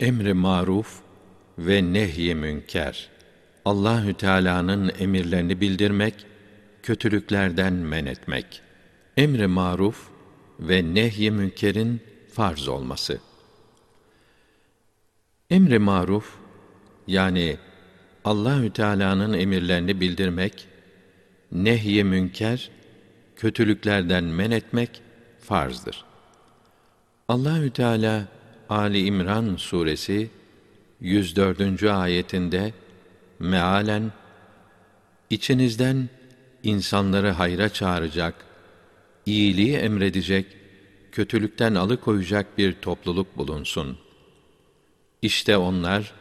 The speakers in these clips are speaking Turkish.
Emri maruf ve nehy münker. Allahü Teala'nın emirlerini bildirmek, kötülüklerden men etmek. Emri maruf ve nehy münkerin farz olması. Emri maruf yani Allahü Teala'nın emirlerini bildirmek, nehy münker, kötülüklerden men etmek farzdır. Allahü Teala Ali İmran suresi 104. ayetinde mealen içinizden insanları hayra çağıracak, iyiliği emredecek, kötülükten alıkoyacak bir topluluk bulunsun. İşte onlar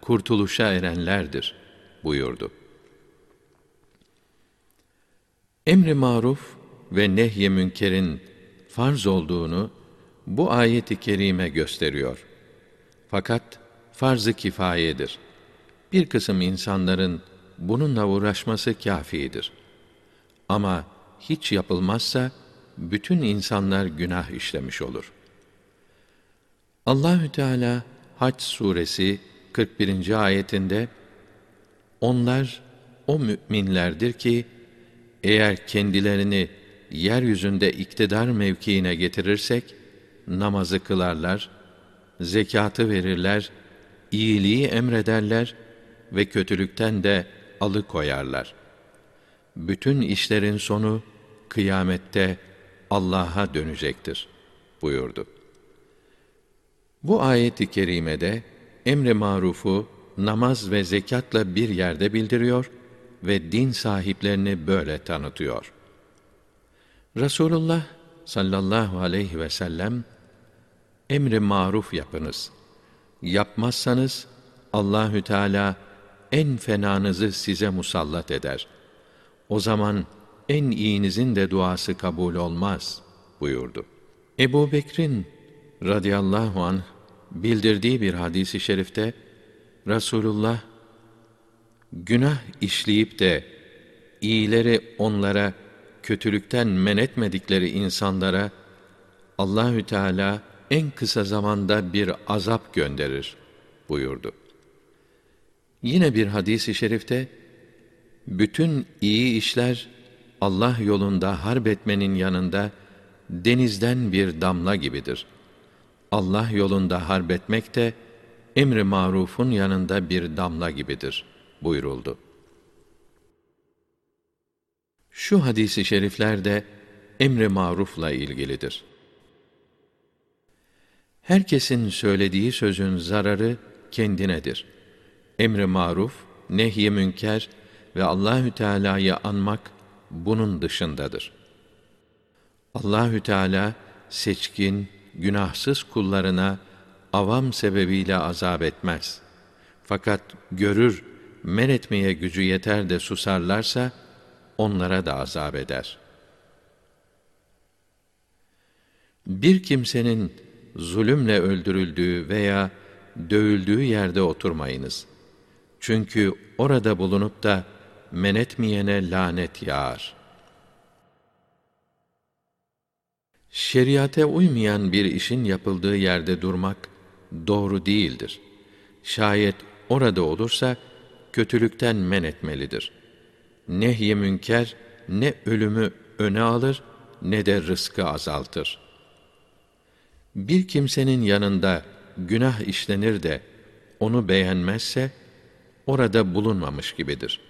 kurtuluşa erenlerdir buyurdu. Emri maruf ve nehy münkerin farz olduğunu bu ayet-i kerime gösteriyor. Fakat farz-ı kifayedir. Bir kısım insanların bununla uğraşması kâfidir. Ama hiç yapılmazsa bütün insanlar günah işlemiş olur. Allahü Teala Hac suresi 41. ayetinde onlar o müminlerdir ki eğer kendilerini yeryüzünde iktidar mevkiine getirirsek namazı kılarlar, zekatı verirler, iyiliği emrederler ve kötülükten de alıkoyarlar. Bütün işlerin sonu kıyamette Allah'a dönecektir buyurdu. Bu ayet-i kerimede emri marufu namaz ve zekatla bir yerde bildiriyor ve din sahiplerini böyle tanıtıyor. Resulullah sallallahu aleyhi ve sellem emri maruf yapınız. Yapmazsanız Allahü Teala en fenanızı size musallat eder. O zaman en iyinizin de duası kabul olmaz buyurdu. Ebu Bekir'in radıyallahu anh bildirdiği bir hadisi şerifte Rasulullah günah işleyip de iyileri onlara kötülükten men etmedikleri insanlara Allahü Teala en kısa zamanda bir azap gönderir buyurdu. Yine bir hadisi şerifte bütün iyi işler Allah yolunda harp etmenin yanında denizden bir damla gibidir. Allah yolunda harp etmek de emri marufun yanında bir damla gibidir buyuruldu. Şu hadisi şerifler de emri marufla ilgilidir. Herkesin söylediği sözün zararı kendinedir. Emri maruf, nehy münker ve Allahü Teala'yı anmak bunun dışındadır. Allahü Teala seçkin, günahsız kullarına avam sebebiyle azap etmez. Fakat görür, men etmeye gücü yeter de susarlarsa onlara da azap eder. Bir kimsenin zulümle öldürüldüğü veya dövüldüğü yerde oturmayınız. Çünkü orada bulunup da men etmeyene lanet yağar. Şeriate uymayan bir işin yapıldığı yerde durmak doğru değildir. Şayet orada olursa kötülükten men etmelidir. Nehy münker ne ölümü öne alır ne de rızkı azaltır. Bir kimsenin yanında günah işlenir de onu beğenmezse orada bulunmamış gibidir.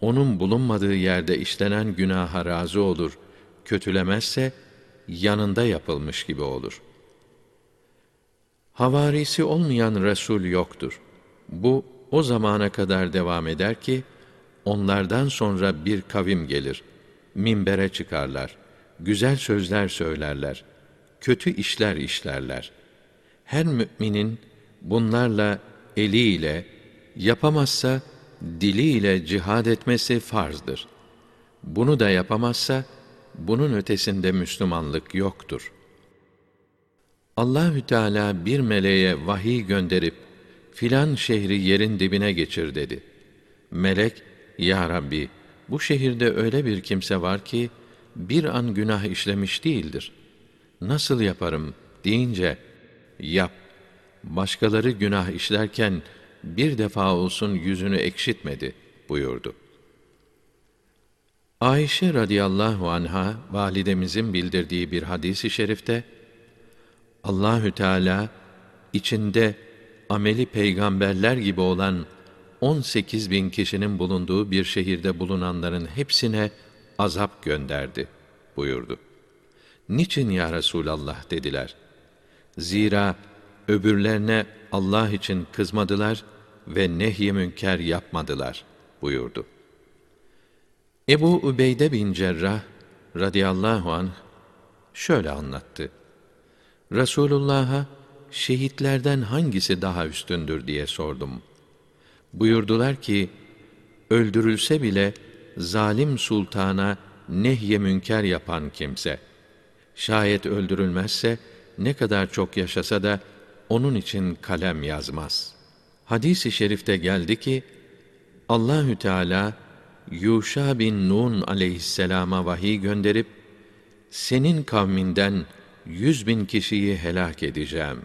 Onun bulunmadığı yerde işlenen günaha razı olur, kötülemezse yanında yapılmış gibi olur. Havarisi olmayan Resul yoktur. Bu o zamana kadar devam eder ki onlardan sonra bir kavim gelir. Minbere çıkarlar. Güzel sözler söylerler. Kötü işler işlerler. Her müminin bunlarla eliyle yapamazsa diliyle cihad etmesi farzdır. Bunu da yapamazsa bunun ötesinde Müslümanlık yoktur. Allahü Teala bir meleğe vahiy gönderip filan şehri yerin dibine geçir dedi. Melek, Ya Rabbi, bu şehirde öyle bir kimse var ki, bir an günah işlemiş değildir. Nasıl yaparım deyince, yap. başkaları günah işlerken bir defa olsun yüzünü ekşitmedi buyurdu. Ayşe radıyallahu anha validemizin bildirdiği bir hadisi şerifte Allahü Teala içinde ameli peygamberler gibi olan 18 bin kişinin bulunduğu bir şehirde bulunanların hepsine azap gönderdi buyurdu. Niçin ya Resulallah dediler. Zira öbürlerine Allah için kızmadılar ve nehy münker yapmadılar buyurdu. Ebu Ubeyde bin Cerrah radıyallahu anh şöyle anlattı. Resulullah'a şehitlerden hangisi daha üstündür diye sordum. Buyurdular ki, öldürülse bile zalim sultana nehye münker yapan kimse. Şayet öldürülmezse ne kadar çok yaşasa da onun için kalem yazmaz. Hadis-i şerifte geldi ki Allahü Teala Yuşa bin Nun aleyhisselama vahiy gönderip senin kavminden yüz bin kişiyi helak edeceğim.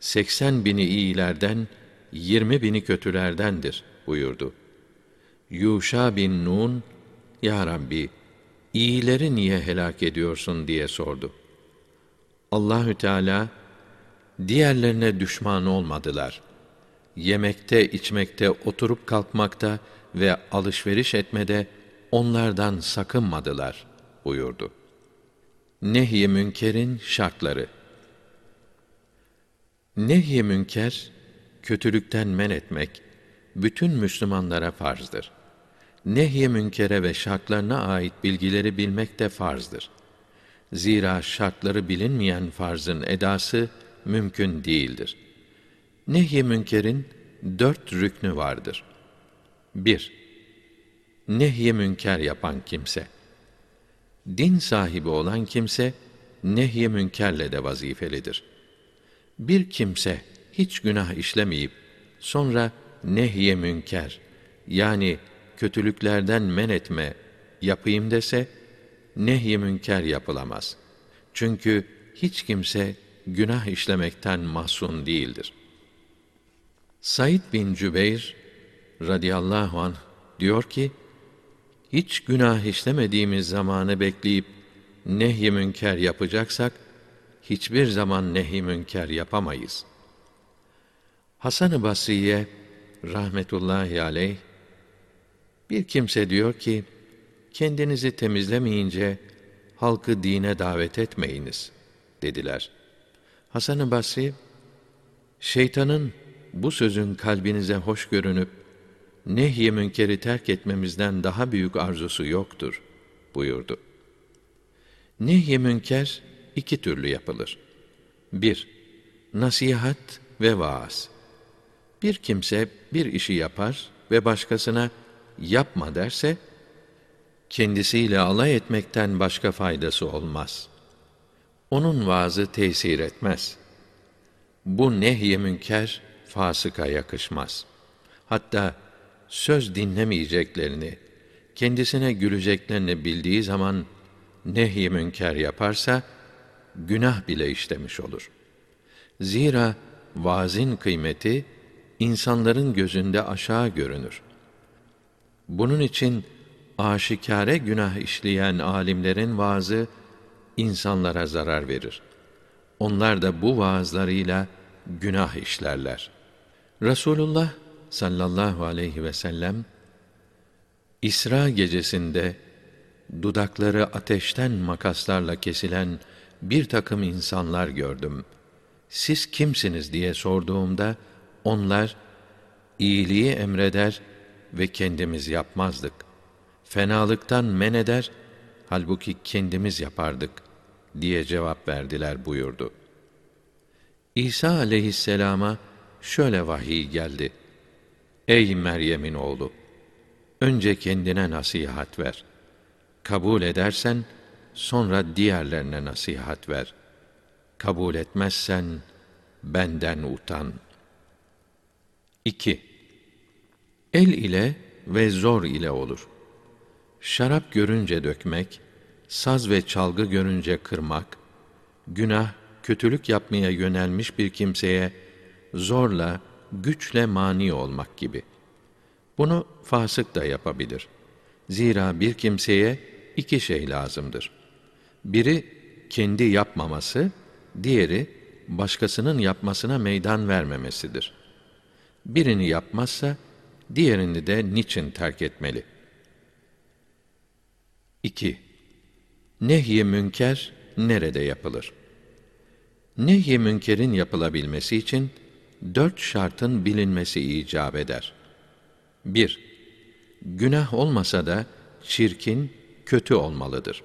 Seksen bini iyilerden, yirmi bini kötülerdendir buyurdu. Yuşa bin Nun, Ya Rabbi, iyileri niye helak ediyorsun diye sordu. Allahü Teala, diğerlerine düşman olmadılar. Yemekte, içmekte, oturup kalkmakta ve alışveriş etmede onlardan sakınmadılar buyurdu. Nehy-i münkerin şartları Nehy-i münker, kötülükten men etmek, bütün Müslümanlara farzdır. Nehy-i münkere ve şartlarına ait bilgileri bilmek de farzdır. Zira şartları bilinmeyen farzın edası mümkün değildir. Nehy-i münkerin dört rüknü vardır. 1. Nehy-i münker yapan kimse. Din sahibi olan kimse nehy-i münkerle de vazifelidir. Bir kimse hiç günah işlemeyip sonra nehy-i münker yani kötülüklerden men etme yapayım dese nehy-i münker yapılamaz. Çünkü hiç kimse günah işlemekten mahzun değildir. Said bin Cübeyr radıyallahu anh diyor ki, hiç günah işlemediğimiz zamanı bekleyip nehy münker yapacaksak, hiçbir zaman nehy münker yapamayız. Hasan-ı Basri'ye rahmetullahi aleyh bir kimse diyor ki, kendinizi temizlemeyince halkı dine davet etmeyiniz dediler. Hasan-ı Basri, şeytanın bu sözün kalbinize hoş görünüp nehy münkeri terk etmemizden daha büyük arzusu yoktur buyurdu. Nehy münker iki türlü yapılır. Bir, nasihat ve vaaz. Bir kimse bir işi yapar ve başkasına yapma derse, kendisiyle alay etmekten başka faydası olmaz. Onun vaazı tesir etmez. Bu nehy münker fasıka yakışmaz. Hatta söz dinlemeyeceklerini, kendisine güleceklerini bildiği zaman nehy münker yaparsa günah bile işlemiş olur. Zira vaazin kıymeti insanların gözünde aşağı görünür. Bunun için aşikare günah işleyen alimlerin vaazı insanlara zarar verir. Onlar da bu vaazlarıyla günah işlerler. Resulullah sallallahu aleyhi ve sellem İsra gecesinde dudakları ateşten makaslarla kesilen bir takım insanlar gördüm. Siz kimsiniz diye sorduğumda onlar iyiliği emreder ve kendimiz yapmazdık. Fenalıktan men eder, halbuki kendimiz yapardık diye cevap verdiler buyurdu. İsa aleyhisselama şöyle vahiy geldi. Ey Meryem'in oğlu! Önce kendine nasihat ver. Kabul edersen, sonra diğerlerine nasihat ver. Kabul etmezsen, benden utan. 2. El ile ve zor ile olur. Şarap görünce dökmek, saz ve çalgı görünce kırmak, günah, kötülük yapmaya yönelmiş bir kimseye zorla, güçle mani olmak gibi. Bunu fasık da yapabilir. Zira bir kimseye iki şey lazımdır. Biri kendi yapmaması, diğeri başkasının yapmasına meydan vermemesidir. Birini yapmazsa diğerini de niçin terk etmeli? 2. Nehy-i münker nerede yapılır? Nehy-i münkerin yapılabilmesi için dört şartın bilinmesi icap eder. 1. Günah olmasa da çirkin, kötü olmalıdır.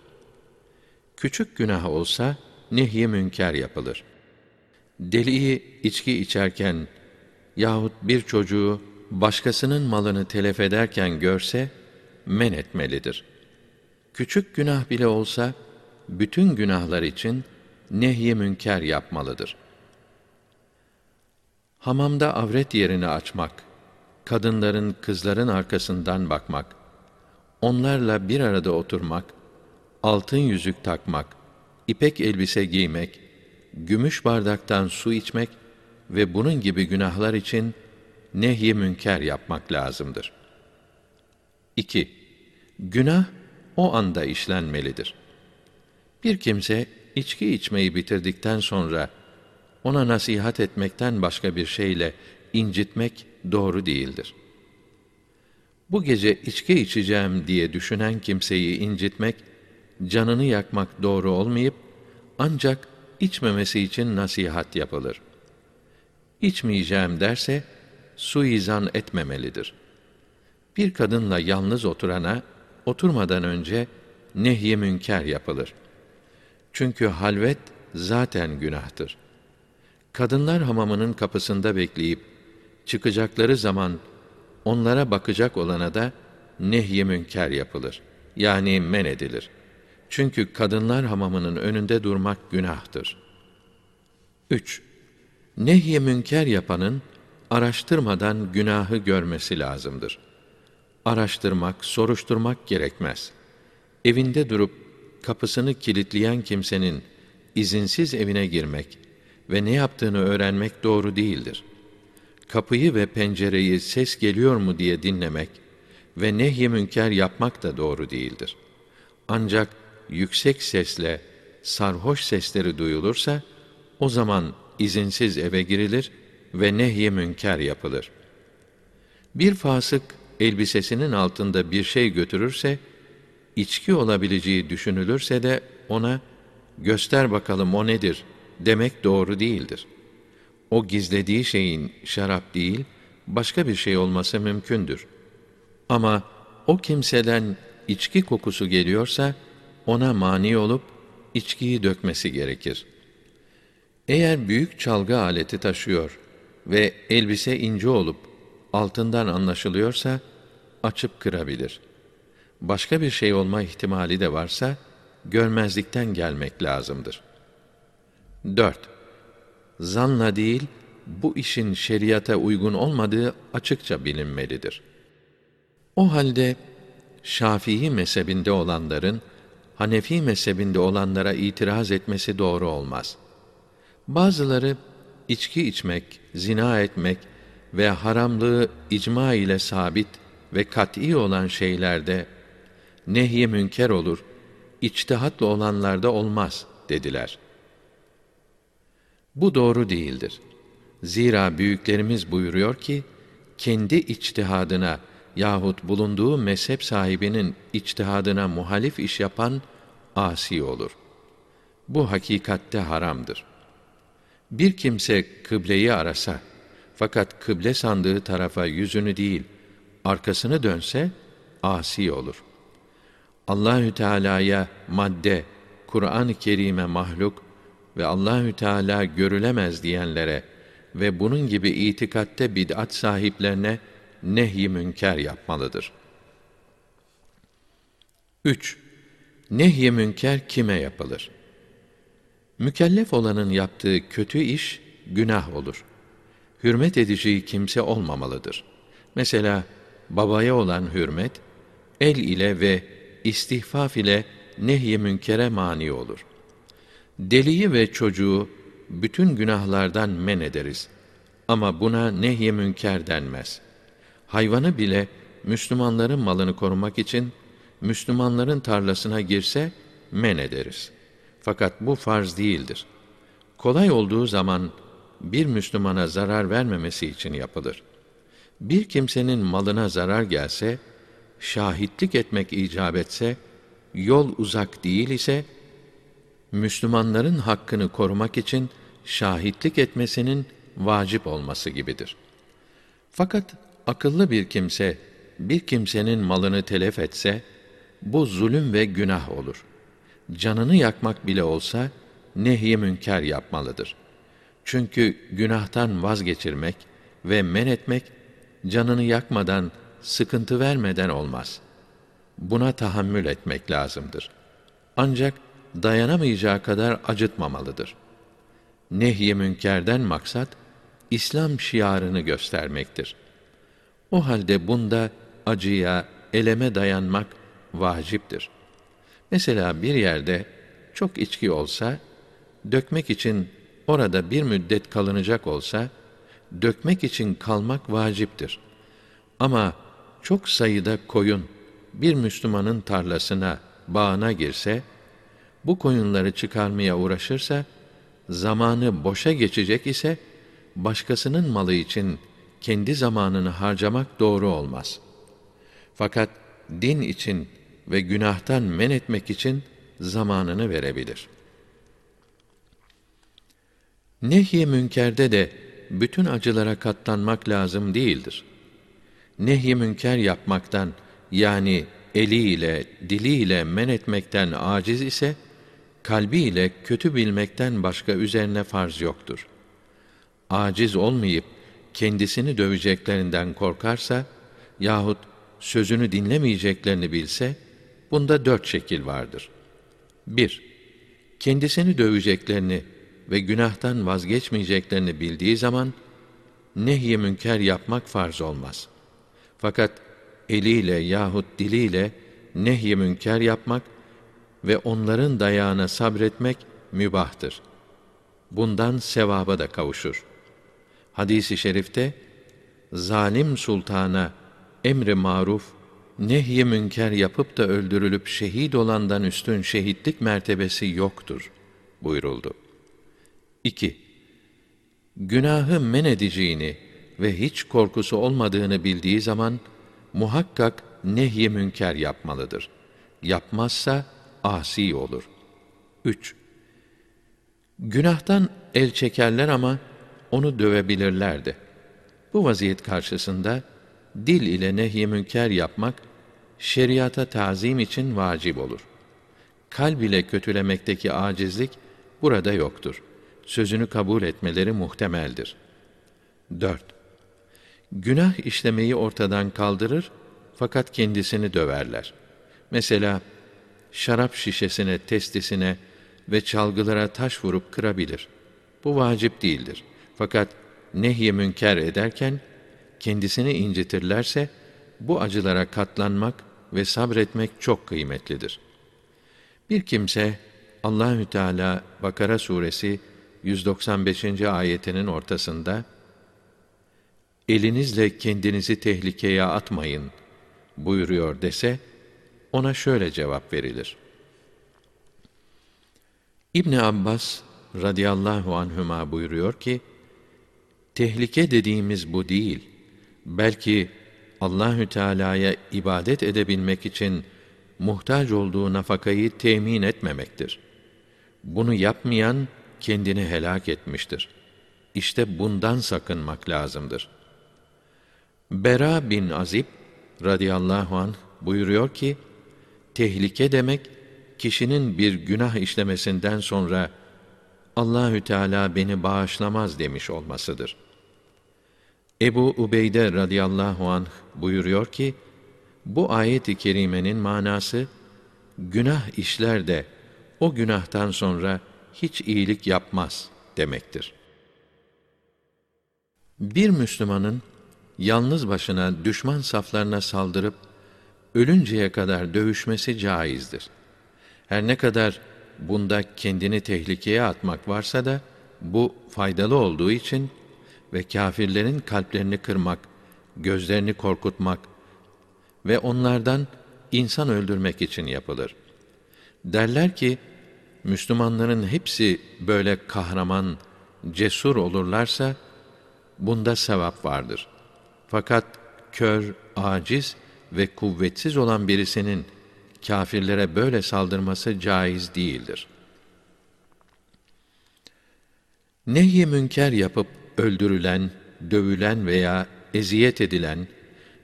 Küçük günah olsa nehy-i münker yapılır. Deliği içki içerken yahut bir çocuğu başkasının malını telef ederken görse men etmelidir. Küçük günah bile olsa bütün günahlar için nehy-i münker yapmalıdır. Hamamda avret yerini açmak, kadınların, kızların arkasından bakmak, onlarla bir arada oturmak, altın yüzük takmak, ipek elbise giymek, gümüş bardaktan su içmek ve bunun gibi günahlar için nehy-i münker yapmak lazımdır. 2. Günah o anda işlenmelidir. Bir kimse içki içmeyi bitirdikten sonra ona nasihat etmekten başka bir şeyle incitmek doğru değildir. Bu gece içki içeceğim diye düşünen kimseyi incitmek, canını yakmak doğru olmayıp ancak içmemesi için nasihat yapılır. İçmeyeceğim derse suizan etmemelidir. Bir kadınla yalnız oturana oturmadan önce nehy münker yapılır. Çünkü halvet zaten günahtır. Kadınlar hamamının kapısında bekleyip çıkacakları zaman onlara bakacak olana da nehy münker yapılır. Yani men edilir. Çünkü kadınlar hamamının önünde durmak günahtır. 3. Nehy münker yapanın araştırmadan günahı görmesi lazımdır. Araştırmak, soruşturmak gerekmez. Evinde durup kapısını kilitleyen kimsenin izinsiz evine girmek ve ne yaptığını öğrenmek doğru değildir. Kapıyı ve pencereyi ses geliyor mu diye dinlemek ve nehy münker yapmak da doğru değildir. Ancak yüksek sesle sarhoş sesleri duyulursa o zaman izinsiz eve girilir ve nehy münker yapılır. Bir fasık elbisesinin altında bir şey götürürse içki olabileceği düşünülürse de ona göster bakalım o nedir demek doğru değildir. O gizlediği şeyin şarap değil, başka bir şey olması mümkündür. Ama o kimseden içki kokusu geliyorsa ona mani olup içkiyi dökmesi gerekir. Eğer büyük çalgı aleti taşıyor ve elbise ince olup altından anlaşılıyorsa açıp kırabilir. Başka bir şey olma ihtimali de varsa görmezlikten gelmek lazımdır. 4. Zanla değil, bu işin şeriata uygun olmadığı açıkça bilinmelidir. O halde Şafii mezhebinde olanların Hanefi mezhebinde olanlara itiraz etmesi doğru olmaz. Bazıları içki içmek, zina etmek ve haramlığı icma ile sabit ve kat'î olan şeylerde nehy münker olur, içtihatlı olanlarda olmaz dediler. Bu doğru değildir. Zira büyüklerimiz buyuruyor ki, kendi içtihadına yahut bulunduğu mezhep sahibinin içtihadına muhalif iş yapan asi olur. Bu hakikatte haramdır. Bir kimse kıbleyi arasa fakat kıble sandığı tarafa yüzünü değil arkasını dönse asi olur. Allahü Teala'ya madde, Kur'an-ı Kerim'e mahluk ve Allahü Teala görülemez diyenlere ve bunun gibi itikatte bid'at sahiplerine nehy münker yapmalıdır. 3. Nehy münker kime yapılır? Mükellef olanın yaptığı kötü iş günah olur. Hürmet edeceği kimse olmamalıdır. Mesela babaya olan hürmet el ile ve istihfaf ile nehy münkere mani olur. Deliyi ve çocuğu bütün günahlardan men ederiz. Ama buna nehy münker denmez. Hayvanı bile Müslümanların malını korumak için Müslümanların tarlasına girse men ederiz. Fakat bu farz değildir. Kolay olduğu zaman bir Müslümana zarar vermemesi için yapılır. Bir kimsenin malına zarar gelse, şahitlik etmek icap etse, yol uzak değil ise, Müslümanların hakkını korumak için şahitlik etmesinin vacip olması gibidir. Fakat akıllı bir kimse bir kimsenin malını telef etse bu zulüm ve günah olur. Canını yakmak bile olsa nehy münker yapmalıdır. Çünkü günahtan vazgeçirmek ve men etmek canını yakmadan, sıkıntı vermeden olmaz. Buna tahammül etmek lazımdır. Ancak dayanamayacağı kadar acıtmamalıdır. Nehy münkerden maksat İslam şiarını göstermektir. O halde bunda acıya, eleme dayanmak vaciptir. Mesela bir yerde çok içki olsa, dökmek için orada bir müddet kalınacak olsa, dökmek için kalmak vaciptir. Ama çok sayıda koyun bir Müslümanın tarlasına, bağına girse, bu koyunları çıkarmaya uğraşırsa, zamanı boşa geçecek ise, başkasının malı için kendi zamanını harcamak doğru olmaz. Fakat din için ve günahtan men etmek için zamanını verebilir. Nehy münkerde de bütün acılara katlanmak lazım değildir. Nehy münker yapmaktan yani eliyle, diliyle men etmekten aciz ise kalbiyle kötü bilmekten başka üzerine farz yoktur. Aciz olmayıp kendisini döveceklerinden korkarsa yahut sözünü dinlemeyeceklerini bilse, bunda dört şekil vardır. 1. Kendisini döveceklerini ve günahtan vazgeçmeyeceklerini bildiği zaman, nehy münker yapmak farz olmaz. Fakat eliyle yahut diliyle nehy münker yapmak ve onların dayağına sabretmek mübahtır. Bundan sevaba da kavuşur. Hadisi i şerifte, zalim sultana emri maruf, nehy münker yapıp da öldürülüp şehit olandan üstün şehitlik mertebesi yoktur buyuruldu. 2. Günahı men edeceğini ve hiç korkusu olmadığını bildiği zaman muhakkak nehy münker yapmalıdır. Yapmazsa asi olur. 3. Günahtan el çekerler ama onu dövebilirlerdi. Bu vaziyet karşısında dil ile nehy münker yapmak şeriata tazim için vacip olur. Kalb ile kötülemekteki acizlik burada yoktur. Sözünü kabul etmeleri muhtemeldir. 4. Günah işlemeyi ortadan kaldırır fakat kendisini döverler. Mesela şarap şişesine, testisine ve çalgılara taş vurup kırabilir. Bu vacip değildir. Fakat nehy münker ederken kendisini incitirlerse bu acılara katlanmak ve sabretmek çok kıymetlidir. Bir kimse Allahü Teala Bakara suresi 195. ayetinin ortasında elinizle kendinizi tehlikeye atmayın buyuruyor dese ona şöyle cevap verilir. İbn Abbas radıyallahu anhuma buyuruyor ki tehlike dediğimiz bu değil. Belki Allahü Teala'ya ibadet edebilmek için muhtaç olduğu nafakayı temin etmemektir. Bunu yapmayan kendini helak etmiştir. İşte bundan sakınmak lazımdır. Bera bin Azib radıyallahu anh buyuruyor ki, tehlike demek, kişinin bir günah işlemesinden sonra Allahü Teala beni bağışlamaz demiş olmasıdır.'' Ebu Ubeyde radıyallahu anh buyuruyor ki, bu ayet-i kerimenin manası, günah işler de o günahtan sonra hiç iyilik yapmaz demektir. Bir Müslümanın yalnız başına düşman saflarına saldırıp ölünceye kadar dövüşmesi caizdir. Her ne kadar bunda kendini tehlikeye atmak varsa da bu faydalı olduğu için ve kâfirlerin kalplerini kırmak, gözlerini korkutmak ve onlardan insan öldürmek için yapılır. Derler ki, Müslümanların hepsi böyle kahraman, cesur olurlarsa, bunda sevap vardır. Fakat kör, aciz ve kuvvetsiz olan birisinin kâfirlere böyle saldırması caiz değildir. Nehy-i münker yapıp öldürülen, dövülen veya eziyet edilen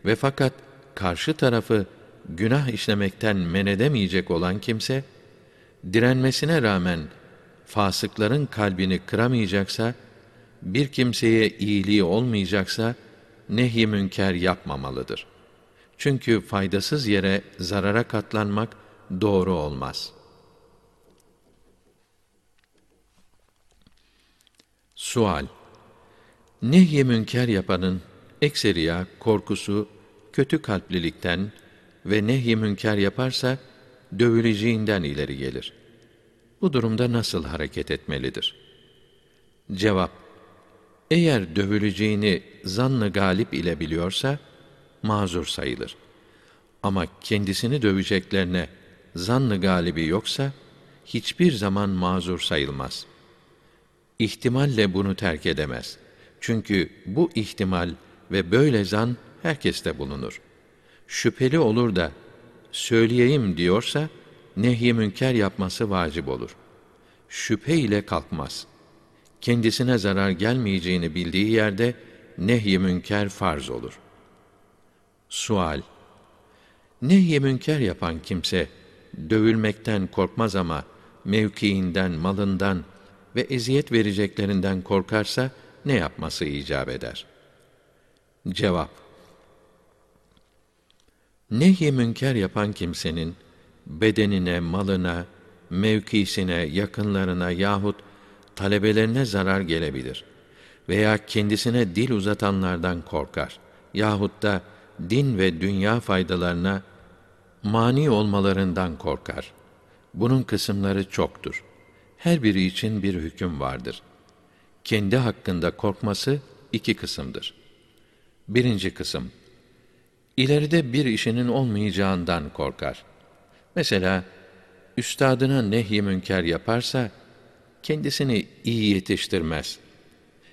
ve fakat karşı tarafı günah işlemekten men edemeyecek olan kimse, direnmesine rağmen fasıkların kalbini kıramayacaksa, bir kimseye iyiliği olmayacaksa, nehy münker yapmamalıdır. Çünkü faydasız yere zarara katlanmak doğru olmaz. Sual Nehy münker yapanın ekseriya korkusu kötü kalplilikten ve nehy münker yaparsa dövüleceğinden ileri gelir. Bu durumda nasıl hareket etmelidir? Cevap Eğer dövüleceğini zannı galip ile biliyorsa mazur sayılır. Ama kendisini döveceklerine zannı galibi yoksa hiçbir zaman mazur sayılmaz. İhtimalle bunu terk edemez. Çünkü bu ihtimal ve böyle zan herkeste bulunur. Şüpheli olur da söyleyeyim diyorsa nehy münker yapması vacip olur. Şüphe ile kalkmaz. Kendisine zarar gelmeyeceğini bildiği yerde nehy münker farz olur. Sual Nehy münker yapan kimse dövülmekten korkmaz ama mevkiinden, malından ve eziyet vereceklerinden korkarsa ne yapması icap eder? Cevap Nehy münker yapan kimsenin bedenine, malına, mevkisine, yakınlarına yahut talebelerine zarar gelebilir veya kendisine dil uzatanlardan korkar yahut da din ve dünya faydalarına mani olmalarından korkar. Bunun kısımları çoktur. Her biri için bir hüküm vardır. Kendi hakkında korkması iki kısımdır. Birinci kısım, ileride bir işinin olmayacağından korkar. Mesela, üstadına nehy münker yaparsa, kendisini iyi yetiştirmez.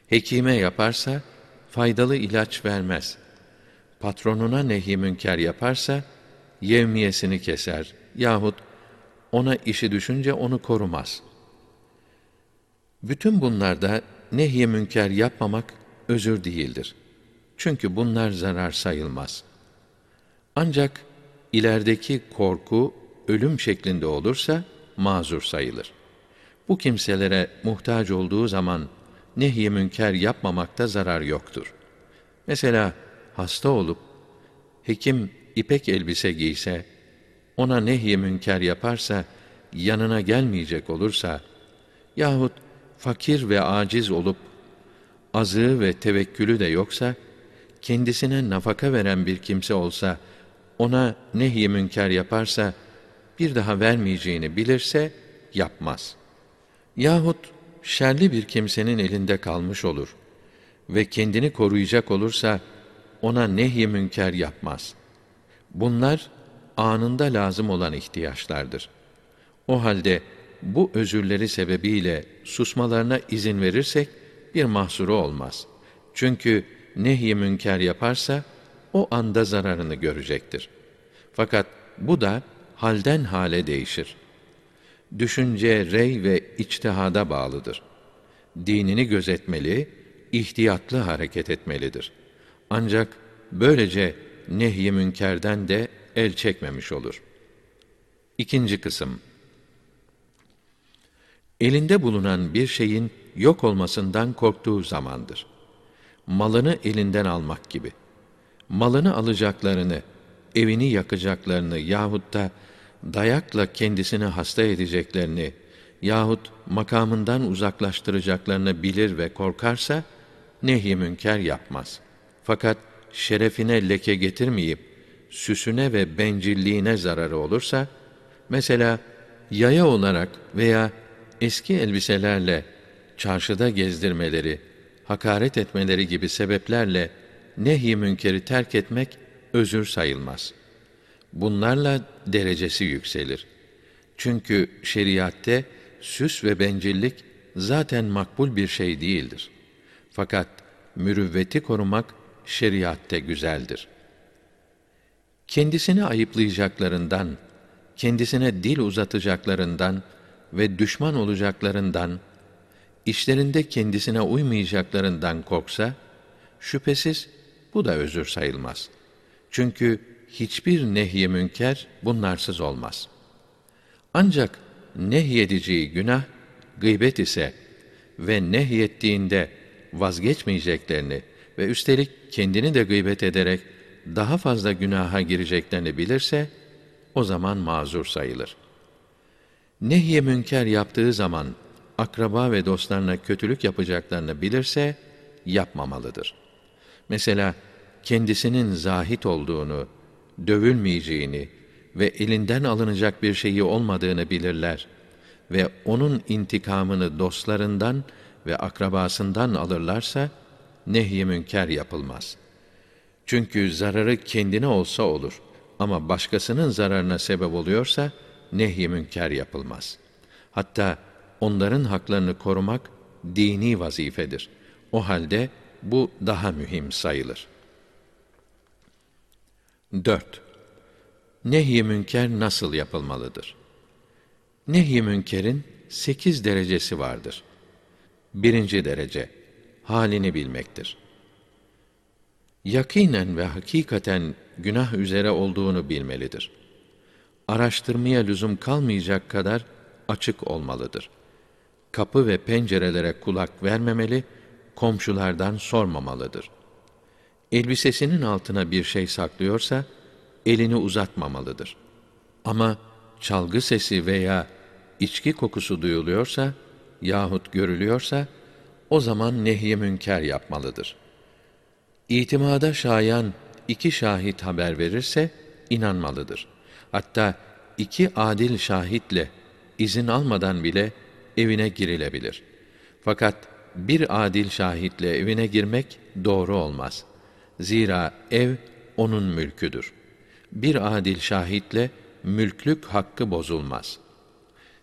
Hekime yaparsa, faydalı ilaç vermez. Patronuna nehy münker yaparsa, yevmiyesini keser yahut ona işi düşünce onu korumaz. Bütün bunlarda nehy münker yapmamak özür değildir. Çünkü bunlar zarar sayılmaz. Ancak ilerideki korku ölüm şeklinde olursa mazur sayılır. Bu kimselere muhtaç olduğu zaman nehy münker yapmamakta zarar yoktur. Mesela hasta olup hekim ipek elbise giyse, ona nehy münker yaparsa, yanına gelmeyecek olursa, yahut fakir ve aciz olup, azığı ve tevekkülü de yoksa, kendisine nafaka veren bir kimse olsa, ona nehy münker yaparsa, bir daha vermeyeceğini bilirse, yapmaz. Yahut şerli bir kimsenin elinde kalmış olur ve kendini koruyacak olursa, ona nehy münker yapmaz.'' Bunlar anında lazım olan ihtiyaçlardır. O halde bu özürleri sebebiyle susmalarına izin verirsek bir mahsuru olmaz. Çünkü nehy münker yaparsa o anda zararını görecektir. Fakat bu da halden hale değişir. Düşünce, rey ve içtihada bağlıdır. Dinini gözetmeli, ihtiyatlı hareket etmelidir. Ancak böylece nehy münkerden de el çekmemiş olur. İkinci kısım Elinde bulunan bir şeyin yok olmasından korktuğu zamandır. Malını elinden almak gibi. Malını alacaklarını, evini yakacaklarını yahut da dayakla kendisini hasta edeceklerini yahut makamından uzaklaştıracaklarını bilir ve korkarsa nehy münker yapmaz. Fakat şerefine leke getirmeyip süsüne ve bencilliğine zararı olursa mesela yaya olarak veya eski elbiselerle çarşıda gezdirmeleri hakaret etmeleri gibi sebeplerle nehy münkeri terk etmek özür sayılmaz. Bunlarla derecesi yükselir. Çünkü şeriatte süs ve bencillik zaten makbul bir şey değildir. Fakat mürüvveti korumak şeriatte güzeldir. Kendisini ayıplayacaklarından, kendisine dil uzatacaklarından ve düşman olacaklarından, işlerinde kendisine uymayacaklarından korksa, şüphesiz bu da özür sayılmaz. Çünkü hiçbir nehy münker bunlarsız olmaz. Ancak nehyedeceği günah gıybet ise ve nehyettiğinde vazgeçmeyeceklerini ve üstelik kendini de gıybet ederek daha fazla günaha gireceklerini bilirse o zaman mazur sayılır. Nehy münker yaptığı zaman akraba ve dostlarına kötülük yapacaklarını bilirse yapmamalıdır. Mesela kendisinin zahit olduğunu, dövülmeyeceğini ve elinden alınacak bir şeyi olmadığını bilirler ve onun intikamını dostlarından ve akrabasından alırlarsa nehy münker yapılmaz. Çünkü zararı kendine olsa olur ama başkasının zararına sebep oluyorsa nehy münker yapılmaz. Hatta onların haklarını korumak dini vazifedir. O halde bu daha mühim sayılır. 4. Nehy münker nasıl yapılmalıdır? Nehy münkerin sekiz derecesi vardır. Birinci derece, halini bilmektir. Yakinen ve hakikaten günah üzere olduğunu bilmelidir. Araştırmaya lüzum kalmayacak kadar açık olmalıdır. Kapı ve pencerelere kulak vermemeli, komşulardan sormamalıdır. Elbisesinin altına bir şey saklıyorsa, elini uzatmamalıdır. Ama çalgı sesi veya içki kokusu duyuluyorsa yahut görülüyorsa o zaman nehy münker yapmalıdır. İtimada şayan iki şahit haber verirse inanmalıdır. Hatta iki adil şahitle izin almadan bile evine girilebilir. Fakat bir adil şahitle evine girmek doğru olmaz. Zira ev onun mülküdür. Bir adil şahitle mülklük hakkı bozulmaz.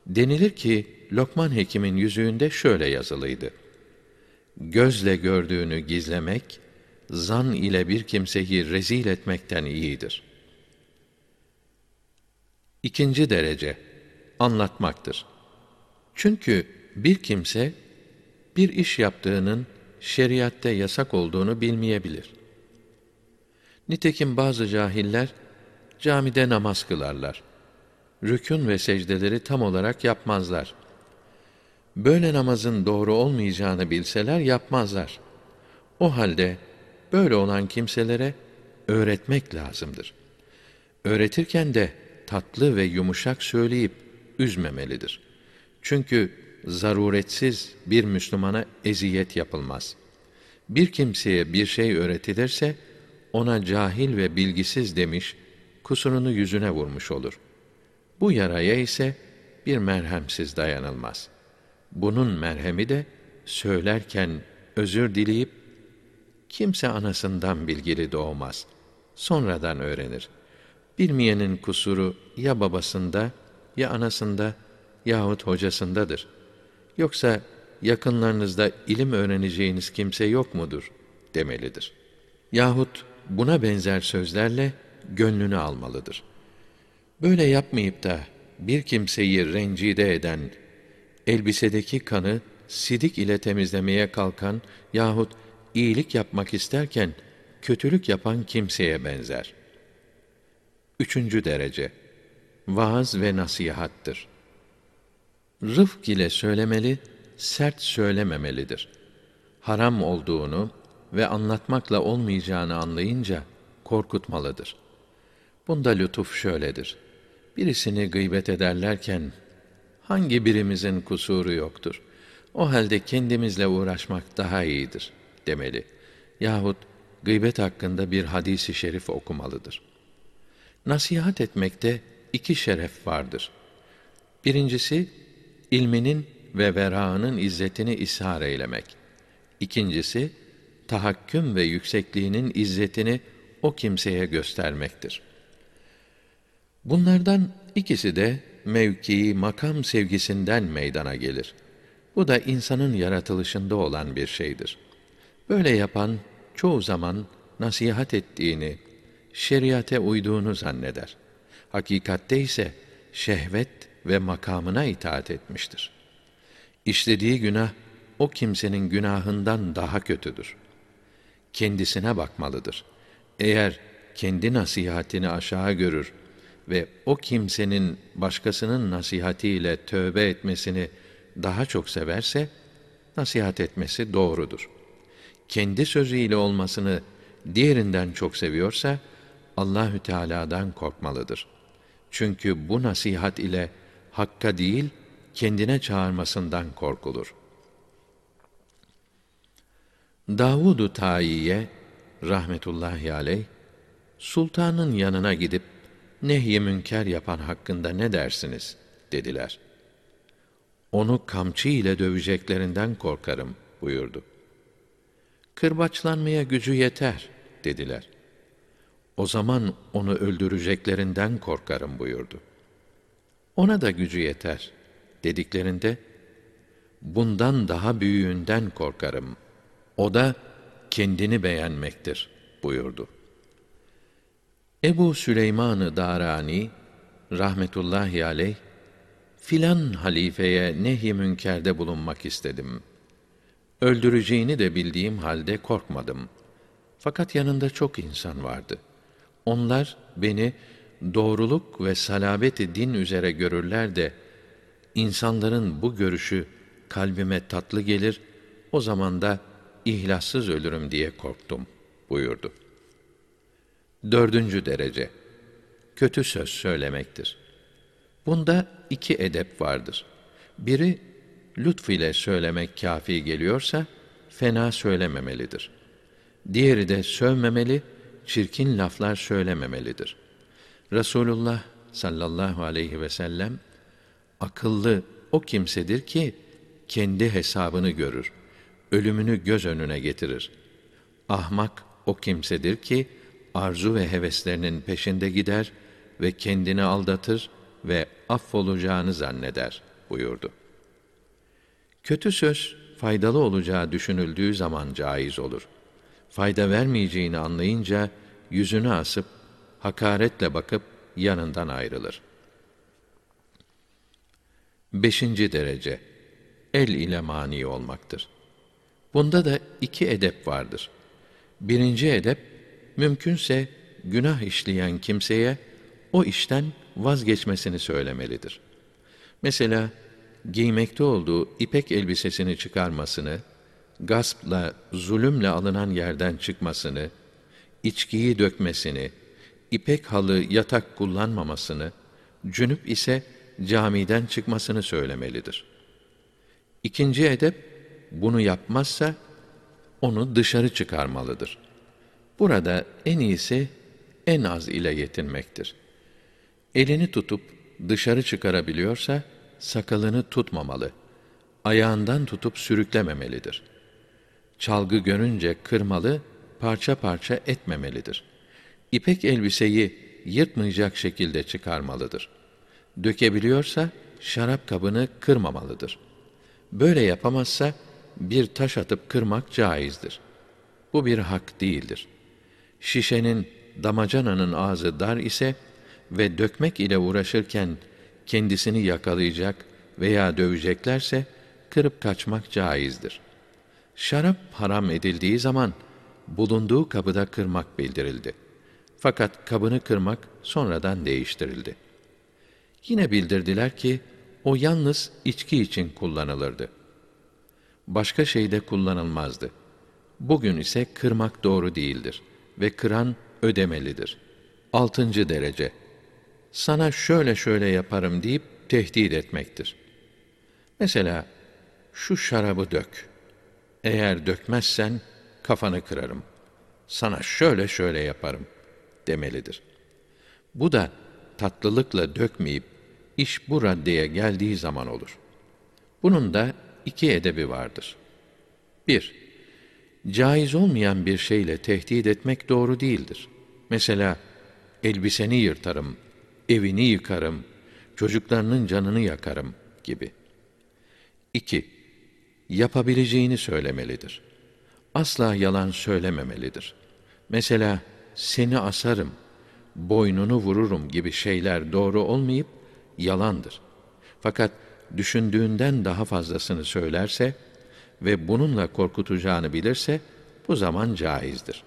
Denilir ki Lokman Hekim'in yüzüğünde şöyle yazılıydı. Gözle gördüğünü gizlemek, zan ile bir kimseyi rezil etmekten iyidir. İkinci derece, anlatmaktır. Çünkü bir kimse, bir iş yaptığının şeriatte yasak olduğunu bilmeyebilir. Nitekim bazı cahiller, camide namaz kılarlar. Rükün ve secdeleri tam olarak yapmazlar. Böyle namazın doğru olmayacağını bilseler yapmazlar. O halde böyle olan kimselere öğretmek lazımdır. Öğretirken de tatlı ve yumuşak söyleyip üzmemelidir. Çünkü zaruretsiz bir Müslümana eziyet yapılmaz. Bir kimseye bir şey öğretilirse ona cahil ve bilgisiz demiş kusurunu yüzüne vurmuş olur. Bu yaraya ise bir merhemsiz dayanılmaz. Bunun merhemi de söylerken özür dileyip kimse anasından bilgili doğmaz. Sonradan öğrenir. Bilmeyenin kusuru ya babasında ya anasında yahut hocasındadır. Yoksa yakınlarınızda ilim öğreneceğiniz kimse yok mudur demelidir. Yahut buna benzer sözlerle gönlünü almalıdır. Böyle yapmayıp da bir kimseyi rencide eden, elbisedeki kanı sidik ile temizlemeye kalkan yahut iyilik yapmak isterken kötülük yapan kimseye benzer. Üçüncü derece, vaaz ve nasihattır. Rıfk ile söylemeli, sert söylememelidir. Haram olduğunu ve anlatmakla olmayacağını anlayınca korkutmalıdır.'' Bunda lütuf şöyledir. Birisini gıybet ederlerken, hangi birimizin kusuru yoktur? O halde kendimizle uğraşmak daha iyidir, demeli. Yahut gıybet hakkında bir hadisi şerif okumalıdır. Nasihat etmekte iki şeref vardır. Birincisi, ilminin ve verağının izzetini ishar eylemek. İkincisi, tahakküm ve yüksekliğinin izzetini o kimseye göstermektir. Bunlardan ikisi de mevkii, makam sevgisinden meydana gelir. Bu da insanın yaratılışında olan bir şeydir. Böyle yapan çoğu zaman nasihat ettiğini, şeriate uyduğunu zanneder. Hakikatte ise şehvet ve makamına itaat etmiştir. İşlediği günah o kimsenin günahından daha kötüdür. Kendisine bakmalıdır. Eğer kendi nasihatini aşağı görür ve o kimsenin başkasının nasihatiyle tövbe etmesini daha çok severse nasihat etmesi doğrudur. Kendi sözüyle olmasını diğerinden çok seviyorsa Allahü Teala'dan korkmalıdır. Çünkü bu nasihat ile hakka değil kendine çağırmasından korkulur. Davudu Tayiye rahmetullahi aleyh sultanın yanına gidip nehy münker yapan hakkında ne dersiniz dediler. Onu kamçı ile döveceklerinden korkarım buyurdu. Kırbaçlanmaya gücü yeter dediler. O zaman onu öldüreceklerinden korkarım buyurdu. Ona da gücü yeter dediklerinde bundan daha büyüğünden korkarım. O da kendini beğenmektir buyurdu. Ebu Süleyman-ı Darani rahmetullahi aleyh filan halifeye nehy münkerde bulunmak istedim. Öldüreceğini de bildiğim halde korkmadım. Fakat yanında çok insan vardı. Onlar beni doğruluk ve salabeti din üzere görürler de insanların bu görüşü kalbime tatlı gelir. O zaman da ihlassız ölürüm diye korktum buyurdu. Dördüncü derece kötü söz söylemektir. Bunda iki edep vardır. Biri lütf ile söylemek kafi geliyorsa fena söylememelidir. Diğeri de sövmemeli, çirkin laflar söylememelidir. Resulullah sallallahu aleyhi ve sellem akıllı o kimsedir ki kendi hesabını görür, ölümünü göz önüne getirir. Ahmak o kimsedir ki arzu ve heveslerinin peşinde gider ve kendini aldatır ve affolacağını zanneder buyurdu. Kötü söz faydalı olacağı düşünüldüğü zaman caiz olur. Fayda vermeyeceğini anlayınca yüzünü asıp hakaretle bakıp yanından ayrılır. Beşinci derece el ile mani olmaktır. Bunda da iki edep vardır. Birinci edep mümkünse günah işleyen kimseye o işten vazgeçmesini söylemelidir. Mesela giymekte olduğu ipek elbisesini çıkarmasını, gaspla, zulümle alınan yerden çıkmasını, içkiyi dökmesini, ipek halı yatak kullanmamasını, cünüp ise camiden çıkmasını söylemelidir. İkinci edep, bunu yapmazsa onu dışarı çıkarmalıdır. Burada en iyisi en az ile yetinmektir. Elini tutup dışarı çıkarabiliyorsa sakalını tutmamalı. Ayağından tutup sürüklememelidir. Çalgı görünce kırmalı, parça parça etmemelidir. İpek elbiseyi yırtmayacak şekilde çıkarmalıdır. Dökebiliyorsa şarap kabını kırmamalıdır. Böyle yapamazsa bir taş atıp kırmak caizdir. Bu bir hak değildir. Şişenin, damacananın ağzı dar ise ve dökmek ile uğraşırken kendisini yakalayacak veya döveceklerse kırıp kaçmak caizdir. Şarap haram edildiği zaman bulunduğu kabıda kırmak bildirildi. Fakat kabını kırmak sonradan değiştirildi. Yine bildirdiler ki o yalnız içki için kullanılırdı. Başka şeyde kullanılmazdı. Bugün ise kırmak doğru değildir ve kıran ödemelidir. Altıncı derece sana şöyle şöyle yaparım deyip tehdit etmektir. Mesela şu şarabı dök. Eğer dökmezsen kafanı kırarım. Sana şöyle şöyle yaparım demelidir. Bu da tatlılıkla dökmeyip iş bu raddeye geldiği zaman olur. Bunun da iki edebi vardır. Bir, Caiz olmayan bir şeyle tehdit etmek doğru değildir. Mesela elbiseni yırtarım, evini yıkarım, çocuklarının canını yakarım gibi. 2. Yapabileceğini söylemelidir. Asla yalan söylememelidir. Mesela seni asarım, boynunu vururum gibi şeyler doğru olmayıp yalandır. Fakat düşündüğünden daha fazlasını söylerse ve bununla korkutacağını bilirse bu zaman caizdir.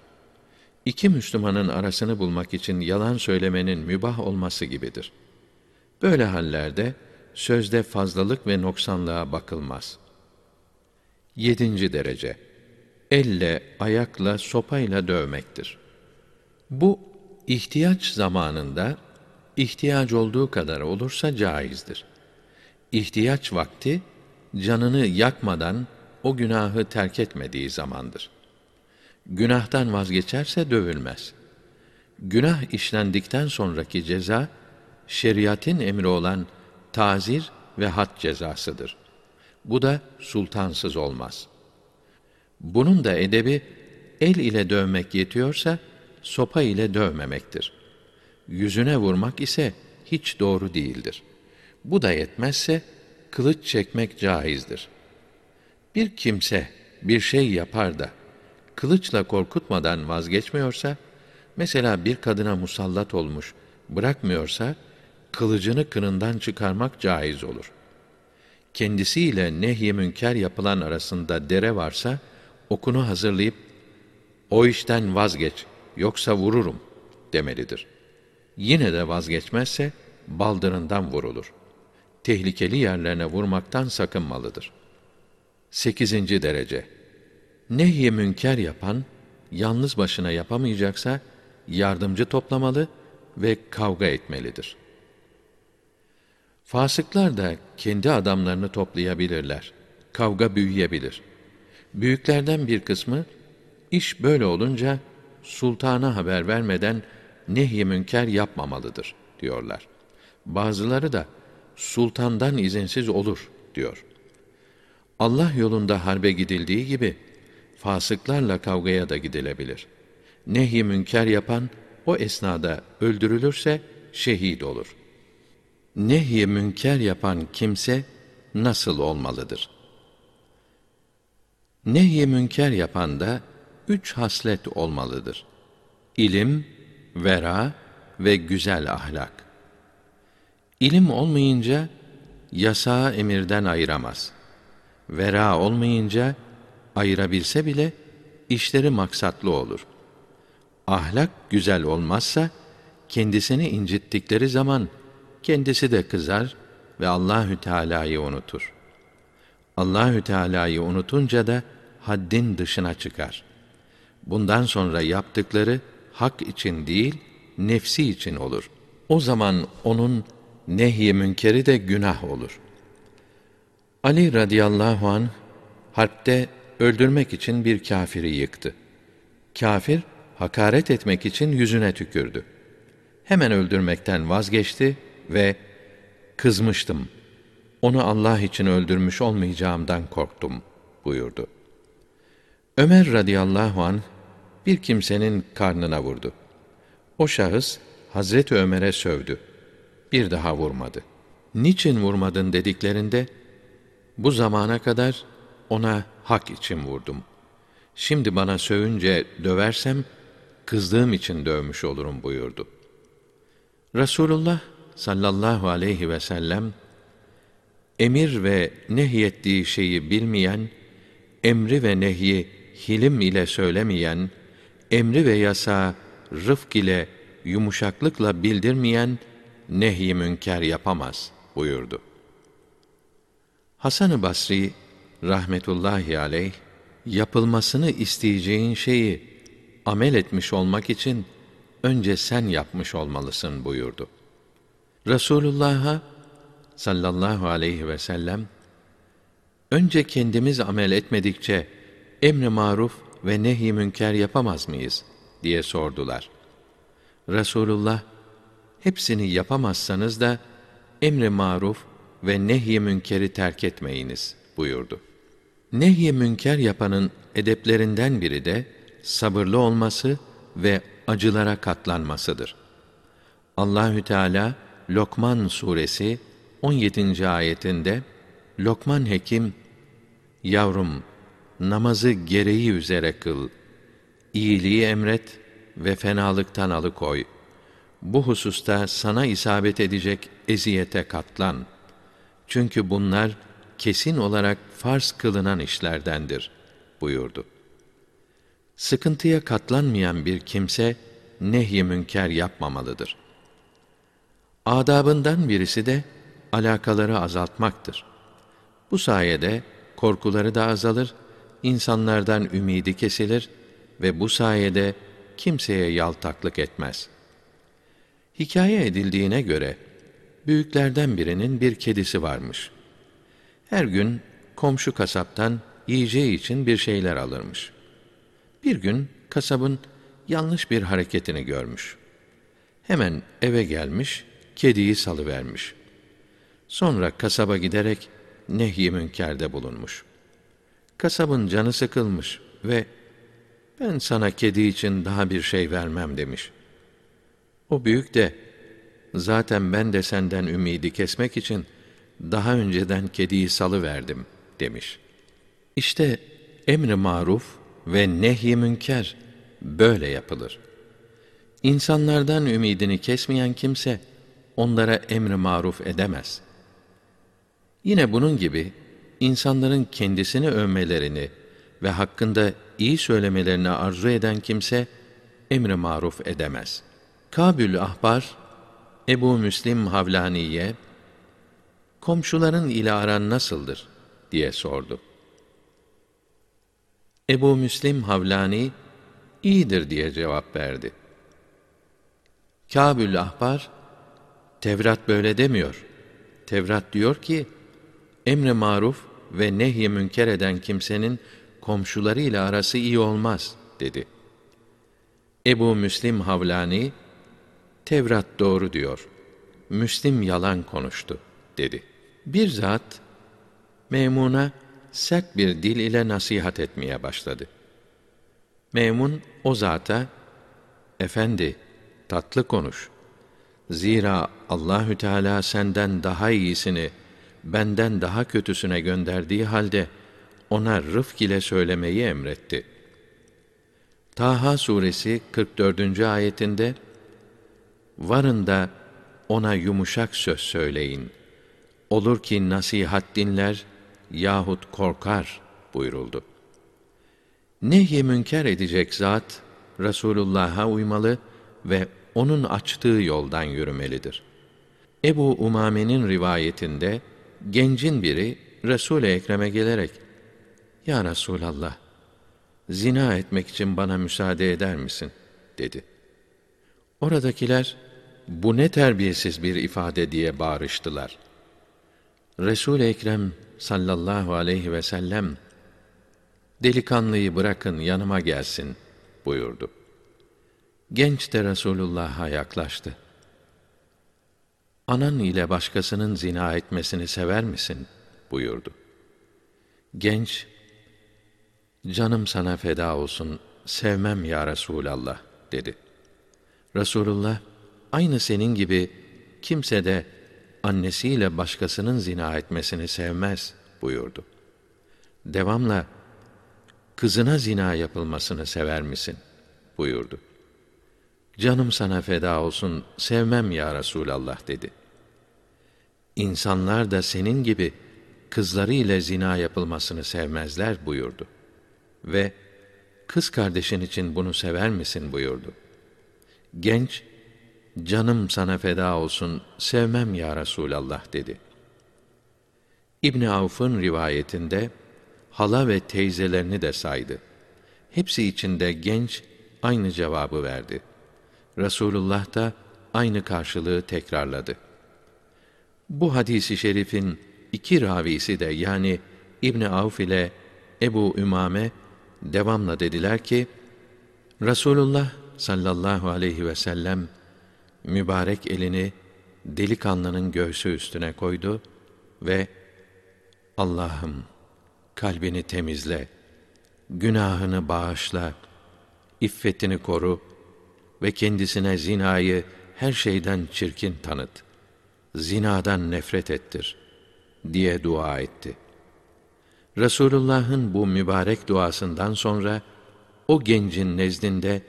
İki Müslümanın arasını bulmak için yalan söylemenin mübah olması gibidir. Böyle hallerde sözde fazlalık ve noksanlığa bakılmaz. Yedinci derece Elle, ayakla, sopayla dövmektir. Bu ihtiyaç zamanında ihtiyaç olduğu kadar olursa caizdir. İhtiyaç vakti canını yakmadan o günahı terk etmediği zamandır. Günahtan vazgeçerse dövülmez. Günah işlendikten sonraki ceza şeriatın emri olan tazir ve had cezasıdır. Bu da sultansız olmaz. Bunun da edebi el ile dövmek yetiyorsa sopa ile dövmemektir. Yüzüne vurmak ise hiç doğru değildir. Bu da yetmezse kılıç çekmek caizdir. Bir kimse bir şey yapar da kılıçla korkutmadan vazgeçmiyorsa, mesela bir kadına musallat olmuş, bırakmıyorsa, kılıcını kınından çıkarmak caiz olur. Kendisiyle nehy münker yapılan arasında dere varsa, okunu hazırlayıp, o işten vazgeç, yoksa vururum demelidir. Yine de vazgeçmezse, baldırından vurulur. Tehlikeli yerlerine vurmaktan sakınmalıdır. 8. derece Nehy münker yapan, yalnız başına yapamayacaksa, yardımcı toplamalı ve kavga etmelidir. Fasıklar da kendi adamlarını toplayabilirler. Kavga büyüyebilir. Büyüklerden bir kısmı, iş böyle olunca, sultana haber vermeden nehy münker yapmamalıdır, diyorlar. Bazıları da, sultandan izinsiz olur, diyor. Allah yolunda harbe gidildiği gibi, fasıklarla kavgaya da gidilebilir. Nehy münker yapan o esnada öldürülürse şehit olur. Nehy münker yapan kimse nasıl olmalıdır? Nehy münker yapan da üç haslet olmalıdır. İlim, vera ve güzel ahlak. İlim olmayınca yasağı emirden ayıramaz. Vera olmayınca ayırabilse bile işleri maksatlı olur. Ahlak güzel olmazsa kendisini incittikleri zaman kendisi de kızar ve Allahü Teala'yı unutur. Allahü Teala'yı unutunca da haddin dışına çıkar. Bundan sonra yaptıkları hak için değil, nefsi için olur. O zaman onun nehy münkeri de günah olur. Ali radıyallahu an harpte öldürmek için bir kâfiri yıktı. Kâfir hakaret etmek için yüzüne tükürdü. Hemen öldürmekten vazgeçti ve kızmıştım. Onu Allah için öldürmüş olmayacağımdan korktum buyurdu. Ömer radıyallahu an bir kimsenin karnına vurdu. O şahıs Hazreti Ömer'e sövdü. Bir daha vurmadı. Niçin vurmadın dediklerinde bu zamana kadar ona hak için vurdum. Şimdi bana sövünce döversem, kızdığım için dövmüş olurum buyurdu. Resulullah sallallahu aleyhi ve sellem, emir ve nehyettiği şeyi bilmeyen, emri ve nehyi hilim ile söylemeyen, emri ve yasa rıfk ile yumuşaklıkla bildirmeyen, nehy münker yapamaz buyurdu. Hasan-ı Basri rahmetullahi aleyh yapılmasını isteyeceğin şeyi amel etmiş olmak için önce sen yapmış olmalısın buyurdu. Resulullah'a sallallahu aleyhi ve sellem önce kendimiz amel etmedikçe emri maruf ve nehy münker yapamaz mıyız diye sordular. Resulullah hepsini yapamazsanız da emri maruf ve nehy münkeri terk etmeyiniz buyurdu. Nehy münker yapanın edeplerinden biri de sabırlı olması ve acılara katlanmasıdır. Allahü Teala Lokman suresi 17. ayetinde Lokman hekim yavrum namazı gereği üzere kıl iyiliği emret ve fenalıktan alıkoy bu hususta sana isabet edecek eziyete katlan çünkü bunlar kesin olarak farz kılınan işlerdendir buyurdu. Sıkıntıya katlanmayan bir kimse nehy münker yapmamalıdır. Adabından birisi de alakaları azaltmaktır. Bu sayede korkuları da azalır, insanlardan ümidi kesilir ve bu sayede kimseye yaltaklık etmez. Hikaye edildiğine göre büyüklerden birinin bir kedisi varmış. Her gün komşu kasaptan yiyeceği için bir şeyler alırmış. Bir gün kasabın yanlış bir hareketini görmüş. Hemen eve gelmiş, kediyi salıvermiş. Sonra kasaba giderek nehy münkerde bulunmuş. Kasabın canı sıkılmış ve ben sana kedi için daha bir şey vermem demiş. O büyük de zaten ben de senden ümidi kesmek için daha önceden kediyi salı verdim demiş. İşte emri maruf ve nehy münker böyle yapılır. İnsanlardan ümidini kesmeyen kimse onlara emri maruf edemez. Yine bunun gibi insanların kendisini övmelerini ve hakkında iyi söylemelerini arzu eden kimse emri maruf edemez. Kabül Ahbar Ebu Müslim Havlani'ye komşuların ile aran nasıldır diye sordu. Ebu Müslim Havlani iyidir diye cevap verdi. Kabül Ahbar Tevrat böyle demiyor. Tevrat diyor ki emri maruf ve nehy münker eden kimsenin komşularıyla arası iyi olmaz dedi. Ebu Müslim Havlani Tevrat doğru diyor. Müslim yalan konuştu dedi. Bir zat Memun'a sert bir dil ile nasihat etmeye başladı. Memun o zata Efendi tatlı konuş. Zira Allahü Teala senden daha iyisini benden daha kötüsüne gönderdiği halde ona rıfk ile söylemeyi emretti. Taha suresi 44. ayetinde varın da ona yumuşak söz söyleyin. Olur ki nasihat dinler yahut korkar buyuruldu. Nehy münker edecek zat Resulullah'a uymalı ve onun açtığı yoldan yürümelidir. Ebu Umame'nin rivayetinde gencin biri Resul-i Ekrem'e gelerek "Ya Resulallah, zina etmek için bana müsaade eder misin?" dedi. Oradakiler bu ne terbiyesiz bir ifade diye bağırıştılar. Resul-i Ekrem sallallahu aleyhi ve sellem delikanlıyı bırakın yanıma gelsin buyurdu. Genç de Resulullah'a yaklaştı. Anan ile başkasının zina etmesini sever misin? buyurdu. Genç, canım sana feda olsun, sevmem ya Resulallah dedi. Resulullah, aynı senin gibi kimse de annesiyle başkasının zina etmesini sevmez buyurdu. Devamla, kızına zina yapılmasını sever misin? buyurdu. Canım sana feda olsun, sevmem ya Resulallah dedi. İnsanlar da senin gibi kızları ile zina yapılmasını sevmezler buyurdu. Ve kız kardeşin için bunu sever misin buyurdu. Genç, canım sana feda olsun, sevmem ya Resulallah dedi. İbni Avf'ın rivayetinde, hala ve teyzelerini de saydı. Hepsi içinde genç aynı cevabı verdi. Resulullah da aynı karşılığı tekrarladı. Bu hadisi şerifin iki ravisi de yani İbni Avf ile Ebu Ümame devamla dediler ki, Resulullah sallallahu aleyhi ve sellem mübarek elini delikanlının göğsü üstüne koydu ve Allah'ım kalbini temizle, günahını bağışla, iffetini koru ve kendisine zinayı her şeyden çirkin tanıt. Zinadan nefret ettir diye dua etti. Resulullah'ın bu mübarek duasından sonra o gencin nezdinde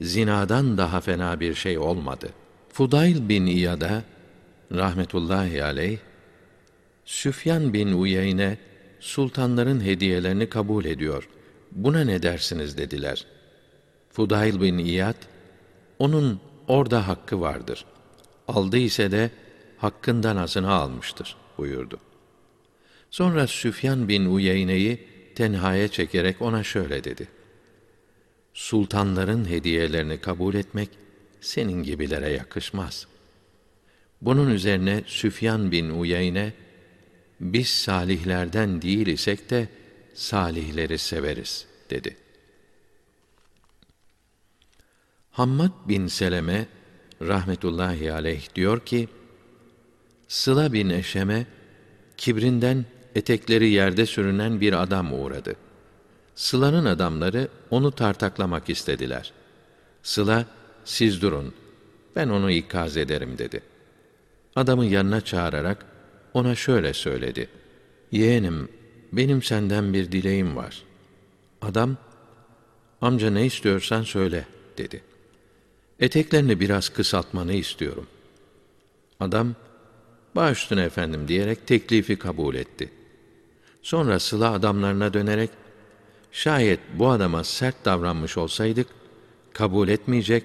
zinadan daha fena bir şey olmadı. Fudayl bin İyad'a rahmetullahi aleyh Süfyan bin Uyeyne sultanların hediyelerini kabul ediyor. Buna ne dersiniz dediler. Fudayl bin İyad onun orada hakkı vardır. Aldı ise de hakkından azını almıştır buyurdu. Sonra Süfyan bin Uyeyne'yi tenhaya çekerek ona şöyle dedi. Sultanların hediyelerini kabul etmek senin gibilere yakışmaz. Bunun üzerine Süfyan bin Uyeyne, biz salihlerden değil isek de salihleri severiz dedi. Hammad bin Seleme rahmetullahi aleyh diyor ki, Sıla bin Eşem'e kibrinden etekleri yerde sürünen bir adam uğradı. Sıla'nın adamları onu tartaklamak istediler. Sıla, siz durun, ben onu ikaz ederim dedi. Adamı yanına çağırarak ona şöyle söyledi. Yeğenim, benim senden bir dileğim var. Adam, amca ne istiyorsan söyle dedi. Eteklerini biraz kısaltmanı istiyorum. Adam, baş üstüne efendim diyerek teklifi kabul etti. Sonra Sıla adamlarına dönerek, şayet bu adama sert davranmış olsaydık, kabul etmeyecek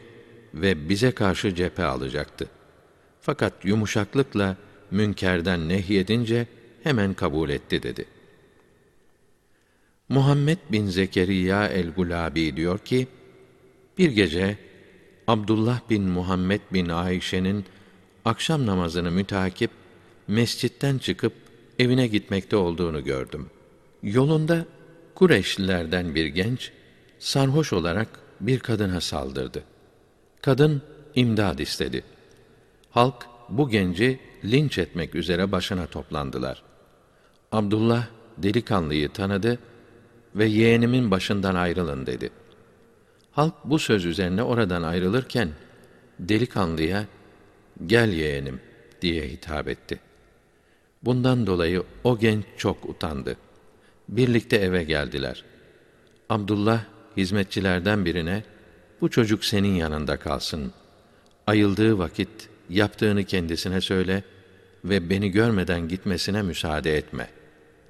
ve bize karşı cephe alacaktı. Fakat yumuşaklıkla münkerden nehyedince hemen kabul etti dedi. Muhammed bin Zekeriya el-Gulabi diyor ki, bir gece Abdullah bin Muhammed bin Ayşe'nin akşam namazını mütakip mescitten çıkıp evine gitmekte olduğunu gördüm. Yolunda Kureşlilerden bir genç sarhoş olarak bir kadına saldırdı. Kadın imdad istedi. Halk bu genci linç etmek üzere başına toplandılar. Abdullah delikanlıyı tanıdı ve yeğenimin başından ayrılın dedi. Halk bu söz üzerine oradan ayrılırken delikanlıya gel yeğenim diye hitap etti. Bundan dolayı o genç çok utandı. Birlikte eve geldiler. Abdullah hizmetçilerden birine bu çocuk senin yanında kalsın. Ayıldığı vakit yaptığını kendisine söyle ve beni görmeden gitmesine müsaade etme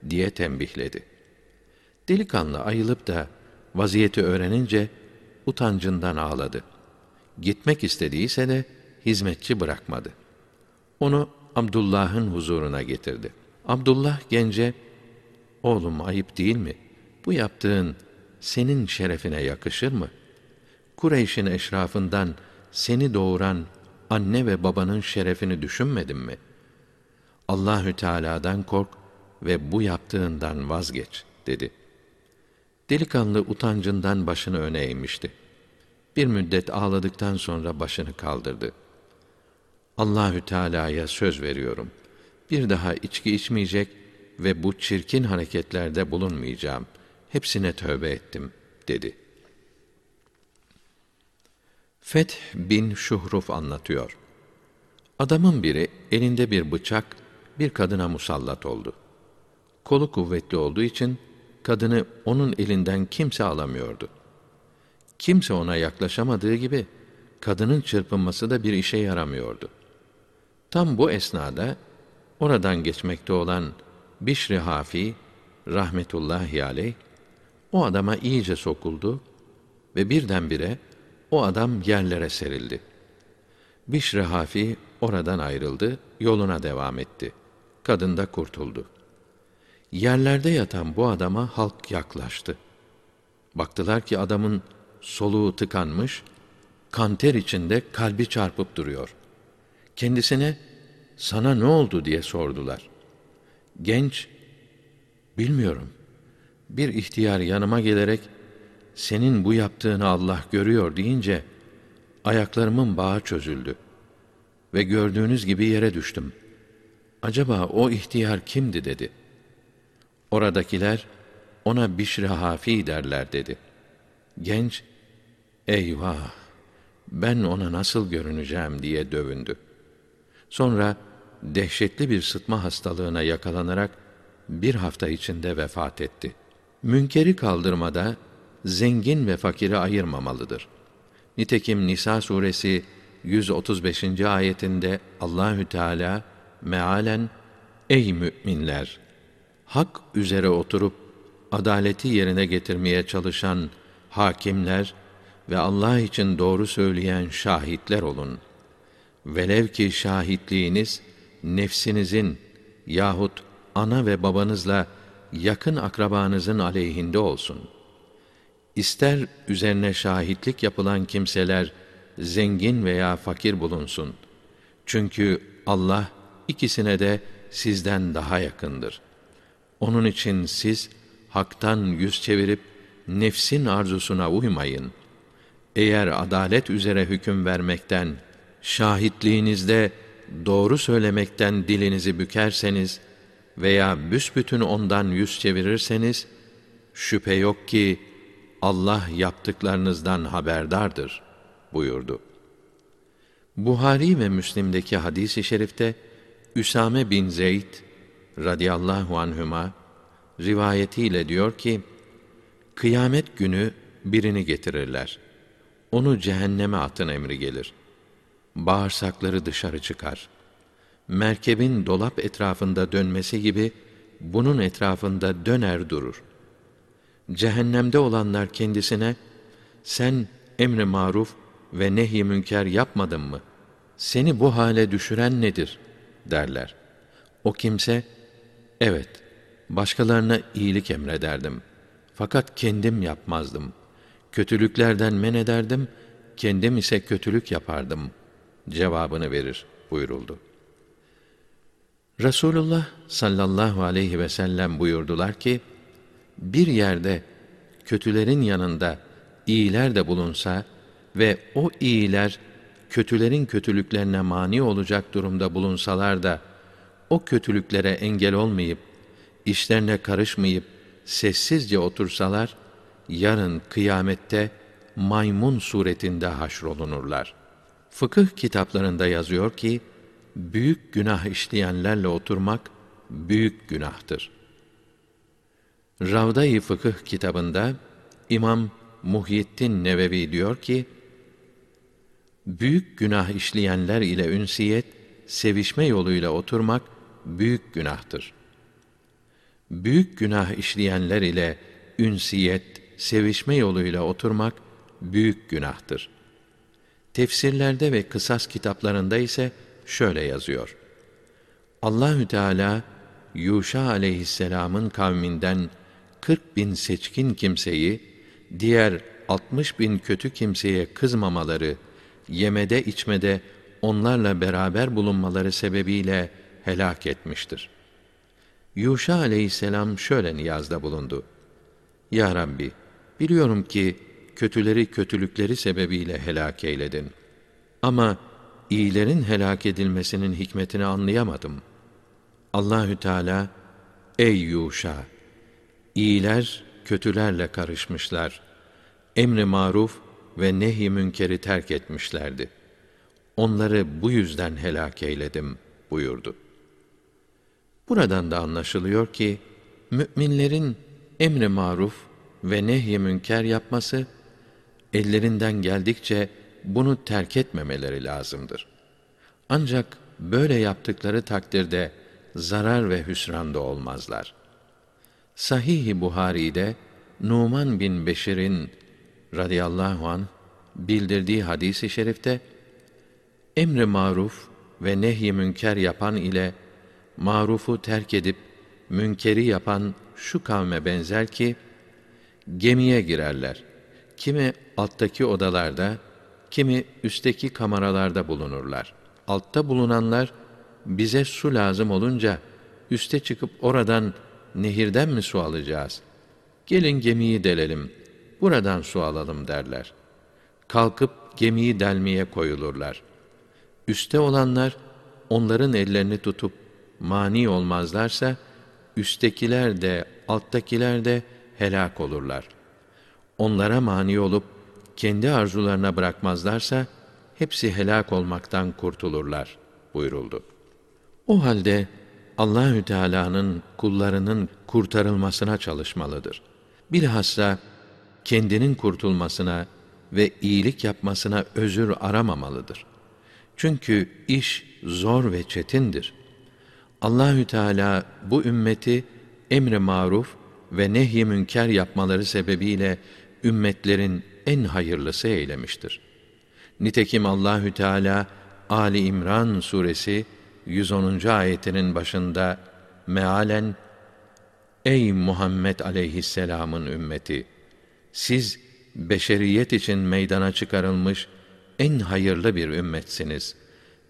diye tembihledi. Delikanlı ayılıp da vaziyeti öğrenince utancından ağladı. Gitmek istediyse de hizmetçi bırakmadı. Onu Abdullah'ın huzuruna getirdi. Abdullah gence, oğlum ayıp değil mi? Bu yaptığın senin şerefine yakışır mı? Kureyş'in eşrafından seni doğuran anne ve babanın şerefini düşünmedin mi? Allahü Teala'dan kork ve bu yaptığından vazgeç dedi. Delikanlı utancından başını öne eğmişti. Bir müddet ağladıktan sonra başını kaldırdı. Allahü Teala'ya söz veriyorum. Bir daha içki içmeyecek ve bu çirkin hareketlerde bulunmayacağım. Hepsine tövbe ettim dedi. Feth bin Şuhruf anlatıyor. Adamın biri elinde bir bıçak bir kadına musallat oldu. Kolu kuvvetli olduğu için kadını onun elinden kimse alamıyordu. Kimse ona yaklaşamadığı gibi kadının çırpınması da bir işe yaramıyordu. Tam bu esnada oradan geçmekte olan Bişri Hafi rahmetullahi aleyh o adama iyice sokuldu ve birdenbire o adam yerlere serildi. Bişri Hafi oradan ayrıldı, yoluna devam etti. Kadın da kurtuldu. Yerlerde yatan bu adama halk yaklaştı. Baktılar ki adamın soluğu tıkanmış, kanter içinde kalbi çarpıp duruyor. Kendisine sana ne oldu diye sordular. Genç, bilmiyorum. Bir ihtiyar yanıma gelerek senin bu yaptığını Allah görüyor deyince ayaklarımın bağı çözüldü ve gördüğünüz gibi yere düştüm. Acaba o ihtiyar kimdi dedi. Oradakiler ona bişri hafi derler dedi. Genç, eyvah, ben ona nasıl görüneceğim diye dövündü. Sonra dehşetli bir sıtma hastalığına yakalanarak bir hafta içinde vefat etti. Münkeri kaldırmada zengin ve fakiri ayırmamalıdır. Nitekim Nisa suresi 135. ayetinde Allahü Teala mealen ey müminler hak üzere oturup adaleti yerine getirmeye çalışan hakimler ve Allah için doğru söyleyen şahitler olun. Velev ki şahitliğiniz nefsinizin yahut ana ve babanızla yakın akrabanızın aleyhinde olsun. İster üzerine şahitlik yapılan kimseler zengin veya fakir bulunsun. Çünkü Allah ikisine de sizden daha yakındır. Onun için siz haktan yüz çevirip nefsin arzusuna uymayın. Eğer adalet üzere hüküm vermekten, şahitliğinizde doğru söylemekten dilinizi bükerseniz veya büsbütün ondan yüz çevirirseniz, şüphe yok ki Allah yaptıklarınızdan haberdardır buyurdu. Buhari ve Müslim'deki hadis-i şerifte Üsame bin Zeyd radıyallahu anhüma rivayetiyle diyor ki kıyamet günü birini getirirler. Onu cehenneme atın emri gelir. Bağırsakları dışarı çıkar. Merkebin dolap etrafında dönmesi gibi bunun etrafında döner durur. Cehennemde olanlar kendisine sen emri maruf ve nehy münker yapmadın mı? Seni bu hale düşüren nedir? derler. O kimse, evet, başkalarına iyilik emrederdim. Fakat kendim yapmazdım. Kötülüklerden men ederdim, kendim ise kötülük yapardım. Cevabını verir buyuruldu. Resulullah sallallahu aleyhi ve sellem buyurdular ki, bir yerde kötülerin yanında iyiler de bulunsa ve o iyiler kötülerin kötülüklerine mani olacak durumda bulunsalar da o kötülüklere engel olmayıp işlerine karışmayıp sessizce otursalar yarın kıyamette maymun suretinde haşrolunurlar. Fıkıh kitaplarında yazıyor ki büyük günah işleyenlerle oturmak büyük günahtır. Ravda-i Fıkıh kitabında İmam Muhyiddin Nevevi diyor ki, büyük günah işleyenler ile ünsiyet, sevişme yoluyla oturmak büyük günahtır. Büyük günah işleyenler ile ünsiyet, sevişme yoluyla oturmak büyük günahtır. Tefsirlerde ve kısas kitaplarında ise şöyle yazıyor. Allahü Teala Yuşa aleyhisselamın kavminden 40 bin seçkin kimseyi diğer 60 bin kötü kimseye kızmamaları yemede içmede onlarla beraber bulunmaları sebebiyle helak etmiştir. Yuşa aleyhisselam şöyle niyazda bulundu. Ya Rabbi, biliyorum ki kötüleri kötülükleri sebebiyle helak eyledin. Ama iyilerin helak edilmesinin hikmetini anlayamadım. Allahü Teala, ey Yuşa, iyiler kötülerle karışmışlar. Emri maruf ve nehi münkeri terk etmişlerdi. Onları bu yüzden helak eyledim buyurdu. Buradan da anlaşılıyor ki müminlerin emri maruf ve nehy münker yapması ellerinden geldikçe bunu terk etmemeleri lazımdır. Ancak böyle yaptıkları takdirde zarar ve hüsranda olmazlar. Sahih-i Buhari'de Numan bin Beşir'in radıyallahu an bildirdiği hadisi şerifte emri maruf ve nehy münker yapan ile marufu terk edip münkeri yapan şu kavme benzer ki gemiye girerler. Kimi alttaki odalarda, kimi üstteki kameralarda bulunurlar. Altta bulunanlar bize su lazım olunca üste çıkıp oradan nehirden mi su alacağız? Gelin gemiyi delelim.'' buradan su alalım derler. Kalkıp gemiyi delmeye koyulurlar. Üste olanlar onların ellerini tutup mani olmazlarsa üsttekiler de alttakiler de helak olurlar. Onlara mani olup kendi arzularına bırakmazlarsa hepsi helak olmaktan kurtulurlar buyuruldu. O halde Allahü Teala'nın kullarının kurtarılmasına çalışmalıdır. Bilhassa kendinin kurtulmasına ve iyilik yapmasına özür aramamalıdır. Çünkü iş zor ve çetindir. Allahü Teala bu ümmeti emri maruf ve nehy münker yapmaları sebebiyle ümmetlerin en hayırlısı eylemiştir. Nitekim Allahü Teala Ali İmran suresi 110. ayetinin başında mealen Ey Muhammed aleyhisselamın ümmeti siz beşeriyet için meydana çıkarılmış en hayırlı bir ümmetsiniz.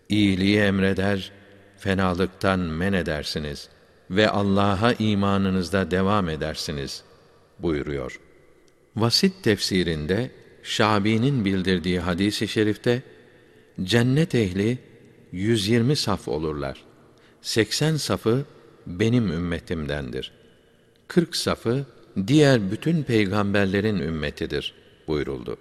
İyiliği emreder, fenalıktan men edersiniz ve Allah'a imanınızda devam edersiniz buyuruyor. Vasit tefsirinde Şabi'nin bildirdiği hadisi şerifte cennet ehli 120 saf olurlar. 80 safı benim ümmetimdendir. 40 safı diğer bütün peygamberlerin ümmetidir buyuruldu.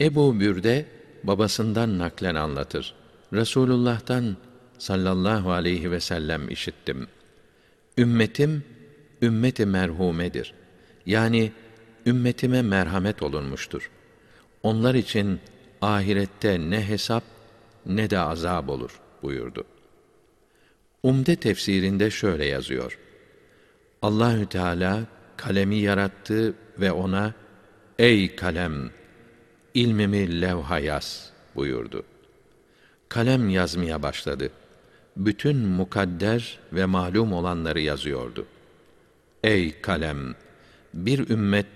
Ebu Bürde babasından naklen anlatır. Resulullah'tan sallallahu aleyhi ve sellem işittim. Ümmetim ümmeti merhumedir. Yani ümmetime merhamet olunmuştur. Onlar için ahirette ne hesap ne de azab olur buyurdu. Umde tefsirinde şöyle yazıyor. Allahü Teala kalemi yarattı ve ona ey kalem ilmimi levha yaz buyurdu. Kalem yazmaya başladı. Bütün mukadder ve malum olanları yazıyordu. Ey kalem bir ümmet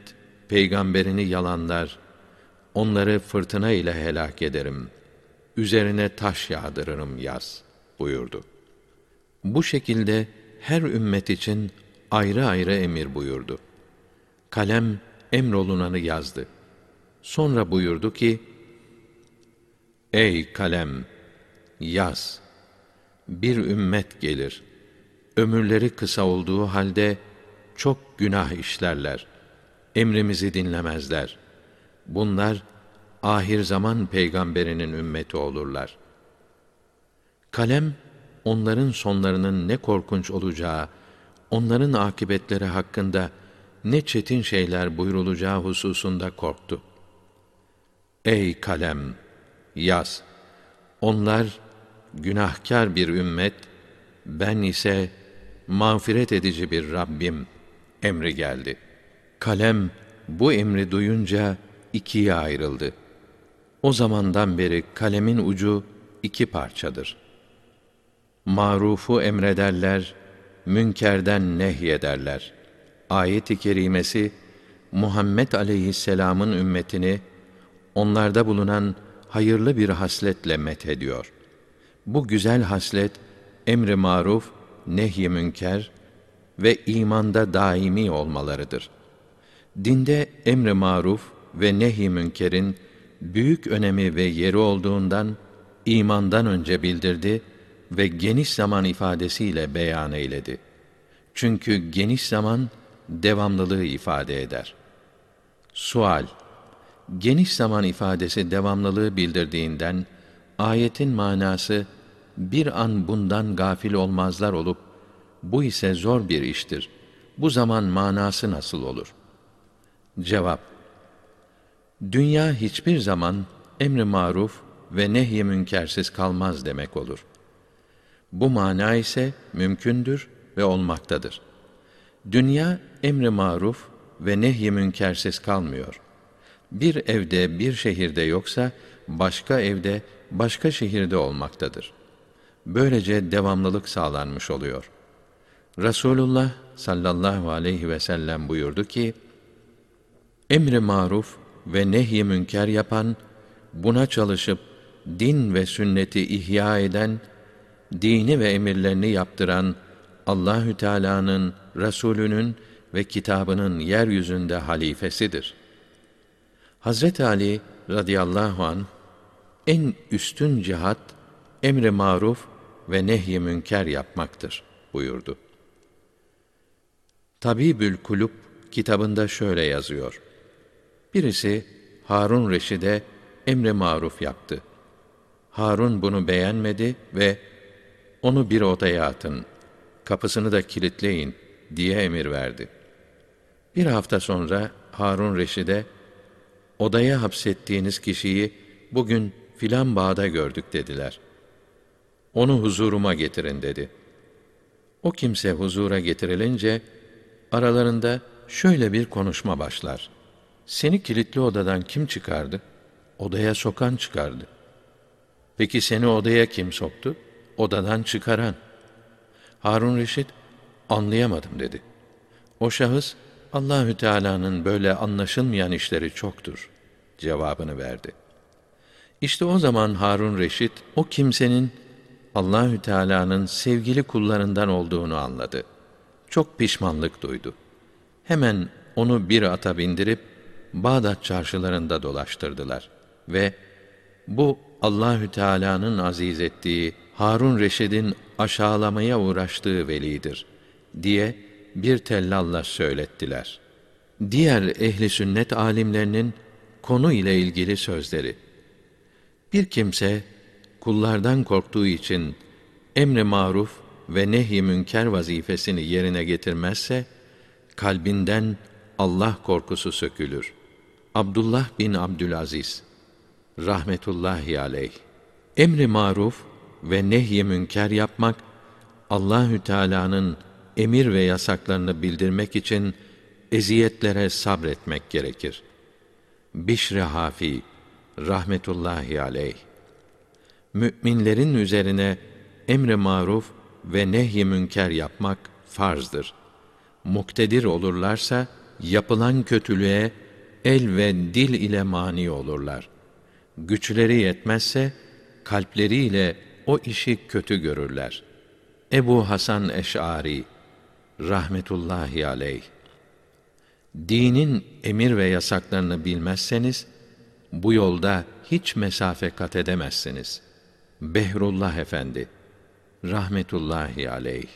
peygamberini yalanlar, onları fırtına ile helak ederim. Üzerine taş yağdırırım yaz buyurdu. Bu şekilde her ümmet için ayrı ayrı emir buyurdu. Kalem emrolunanı yazdı. Sonra buyurdu ki, Ey kalem, yaz. Bir ümmet gelir. Ömürleri kısa olduğu halde çok günah işlerler. Emrimizi dinlemezler. Bunlar ahir zaman peygamberinin ümmeti olurlar. Kalem onların sonlarının ne korkunç olacağı, onların akıbetleri hakkında ne çetin şeyler buyrulacağı hususunda korktu. Ey kalem, yaz. Onlar günahkar bir ümmet, ben ise mağfiret edici bir Rabbim emri geldi. Kalem bu emri duyunca ikiye ayrıldı. O zamandan beri kalemin ucu iki parçadır. Marufu emrederler, münkerden nehyederler. Ayet-i kerimesi Muhammed aleyhisselamın ümmetini onlarda bulunan hayırlı bir hasletle methediyor. Bu güzel haslet emri maruf, nehy münker ve imanda daimi olmalarıdır. Dinde emri maruf ve nehy münkerin büyük önemi ve yeri olduğundan imandan önce bildirdi ve geniş zaman ifadesiyle beyan eyledi. Çünkü geniş zaman devamlılığı ifade eder. Sual Geniş zaman ifadesi devamlılığı bildirdiğinden ayetin manası bir an bundan gafil olmazlar olup bu ise zor bir iştir. Bu zaman manası nasıl olur? Cevap Dünya hiçbir zaman emri maruf ve nehy münkersiz kalmaz demek olur. Bu mana ise mümkündür ve olmaktadır. Dünya emri maruf ve nehy münkersiz kalmıyor. Bir evde bir şehirde yoksa başka evde başka şehirde olmaktadır. Böylece devamlılık sağlanmış oluyor. Rasulullah sallallahu aleyhi ve sellem buyurdu ki: Emri maruf ve nehy münker yapan, buna çalışıp din ve sünneti ihya eden dini ve emirlerini yaptıran Allahü Teala'nın, Resulünün ve kitabının yeryüzünde halifesidir. Hazret Ali radıyallahu an en üstün cihat emri maruf ve nehy münker yapmaktır buyurdu. Tabibül Kulub kitabında şöyle yazıyor. Birisi Harun Reşid'e emre maruf yaptı. Harun bunu beğenmedi ve onu bir odaya atın, kapısını da kilitleyin diye emir verdi. Bir hafta sonra Harun Reşid'e odaya hapsettiğiniz kişiyi bugün filan bağda gördük dediler. Onu huzuruma getirin dedi. O kimse huzura getirilince aralarında şöyle bir konuşma başlar. Seni kilitli odadan kim çıkardı? Odaya sokan çıkardı. Peki seni odaya kim soktu? Odadan çıkaran. Harun Reşit anlayamadım dedi. O şahıs Allahü Teala'nın böyle anlaşılmayan işleri çoktur cevabını verdi. İşte o zaman Harun Reşit o kimsenin Allahü Teala'nın sevgili kullarından olduğunu anladı. Çok pişmanlık duydu. Hemen onu bir ata bindirip Bağdat çarşılarında dolaştırdılar ve bu Allahü Teala'nın aziz ettiği Harun Reşid'in aşağılamaya uğraştığı velidir diye bir tellalla söylettiler. Diğer ehli sünnet alimlerinin konu ile ilgili sözleri. Bir kimse kullardan korktuğu için emri maruf ve nehy münker vazifesini yerine getirmezse kalbinden Allah korkusu sökülür. Abdullah bin Abdülaziz rahmetullahi aleyh emri maruf ve nehy münker yapmak Allahü Teala'nın emir ve yasaklarını bildirmek için eziyetlere sabretmek gerekir. Bişre Hafi rahmetullahi aleyh müminlerin üzerine emre maruf ve nehy münker yapmak farzdır. Muktedir olurlarsa yapılan kötülüğe el ve dil ile mani olurlar. Güçleri yetmezse kalpleriyle o işi kötü görürler. Ebu Hasan Eş'ari rahmetullahi aleyh Dinin emir ve yasaklarını bilmezseniz bu yolda hiç mesafe kat edemezsiniz. Behrullah Efendi rahmetullahi aleyh